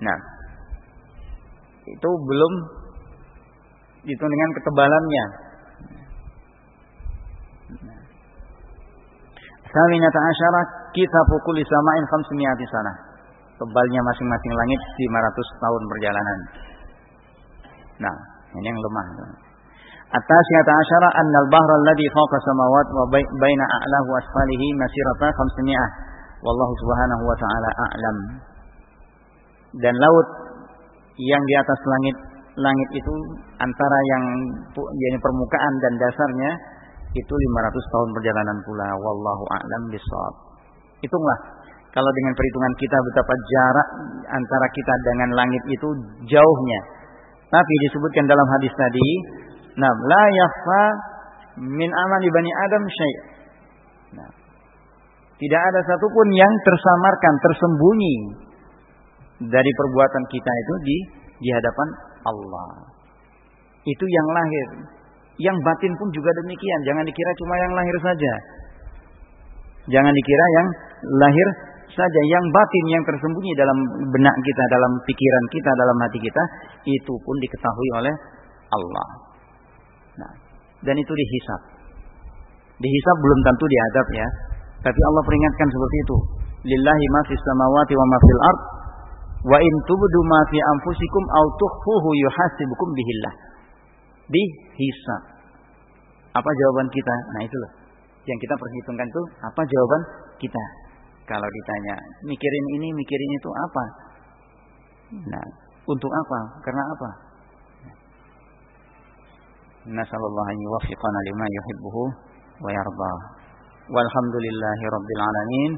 Nah, itu belum itu dengan ketebalannya. Saminata asyara kita pukul sama'in khamsimiati sana. Tebalnya masing-masing langit 500 tahun perjalanan. Nah, ini yang lemah. At-tasiyata asyara annal bahra alladhi fawqa samawat wa baina a'lahu asfalihi masirata khamsimiyah. Wallahu subhanahu wa ta'ala a'lam. Dan laut yang di atas langit langit itu antara yang yani permukaan dan dasarnya itu 500 tahun perjalanan pula wallahu a'lam bishawab. Hitunglah kalau dengan perhitungan kita betapa jarak antara kita dengan langit itu jauhnya. Tapi disebutkan dalam hadis tadi, nah la min amali bani Adam syai'. Nah, tidak ada satupun yang tersamarkan, tersembunyi dari perbuatan kita itu di di hadapan Allah. Itu yang lahir. Yang batin pun juga demikian. Jangan dikira cuma yang lahir saja. Jangan dikira yang lahir saja. Yang batin yang tersembunyi dalam benak kita, dalam pikiran kita, dalam hati kita. Itu pun diketahui oleh Allah. Nah, dan itu dihisap. Dihisap belum tentu dihadap ya. Tapi Allah peringatkan seperti itu. Lillahi ma fis samawati wa ma fil ard Wa in tubdu ma fi anfusikum aw tukhfuhu yuhasibukum bihillah dihisap. Apa jawaban kita? Nah itu loh. Yang kita perhitungkan itu apa jawaban kita. Kalau ditanya, mikirin ini, mikirin itu apa? Nah, untuk apa? Karena apa? Nasallallahu yuwaffiqana lima yuhibbuhu wa yarda. Walhamdulillahi rabbil alamin.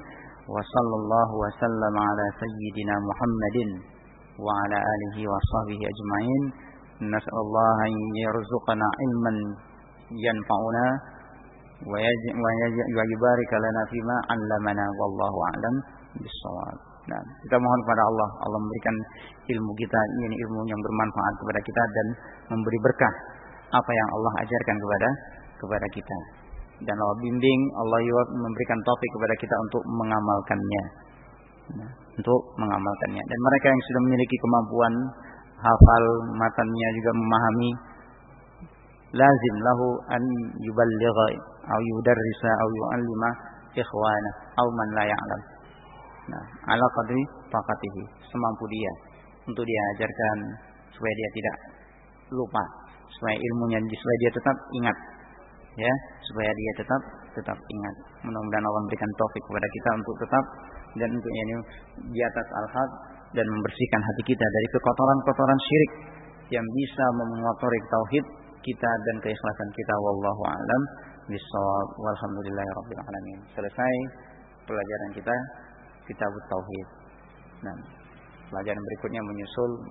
Wa sallallahu ala sayyidina Muhammadin wa ala alihi wa sahbihi ajma'in. نسأل الله أن يرزقنا علما ينفعنا ويبارك لنا فيما علمنا والله أعلم بالصواب Nah, kita mohon kepada Allah, Allah memberikan ilmu kita ini ilmu yang bermanfaat kepada kita dan memberi berkah apa yang Allah ajarkan kepada kepada kita dan Allah bimbing, Allah memberikan topik kepada kita untuk mengamalkannya. Nah, untuk mengamalkannya. Dan mereka yang sudah memiliki kemampuan hafal matannya juga memahami lazim lahu an yuballigha au yudarrisa au yu'allima ikhwana aw man la ya'lam. Nah, ala qadri taqatihi, semampu dia untuk dia ajarkan supaya dia tidak lupa, supaya ilmunya supaya dia tetap ingat. Ya, supaya dia tetap tetap ingat. Mudah-mudahan Allah memberikan taufik kepada kita untuk tetap dan untuk ini di atas al-haq dan membersihkan hati kita dari kekotoran-kotoran syirik yang bisa mengotori tauhid kita dan keikhlasan kita wallahu alam bisawab walhamdulillahirabbil alamin. Selesai pelajaran kita kitab tauhid. Nah, pelajaran berikutnya menyusul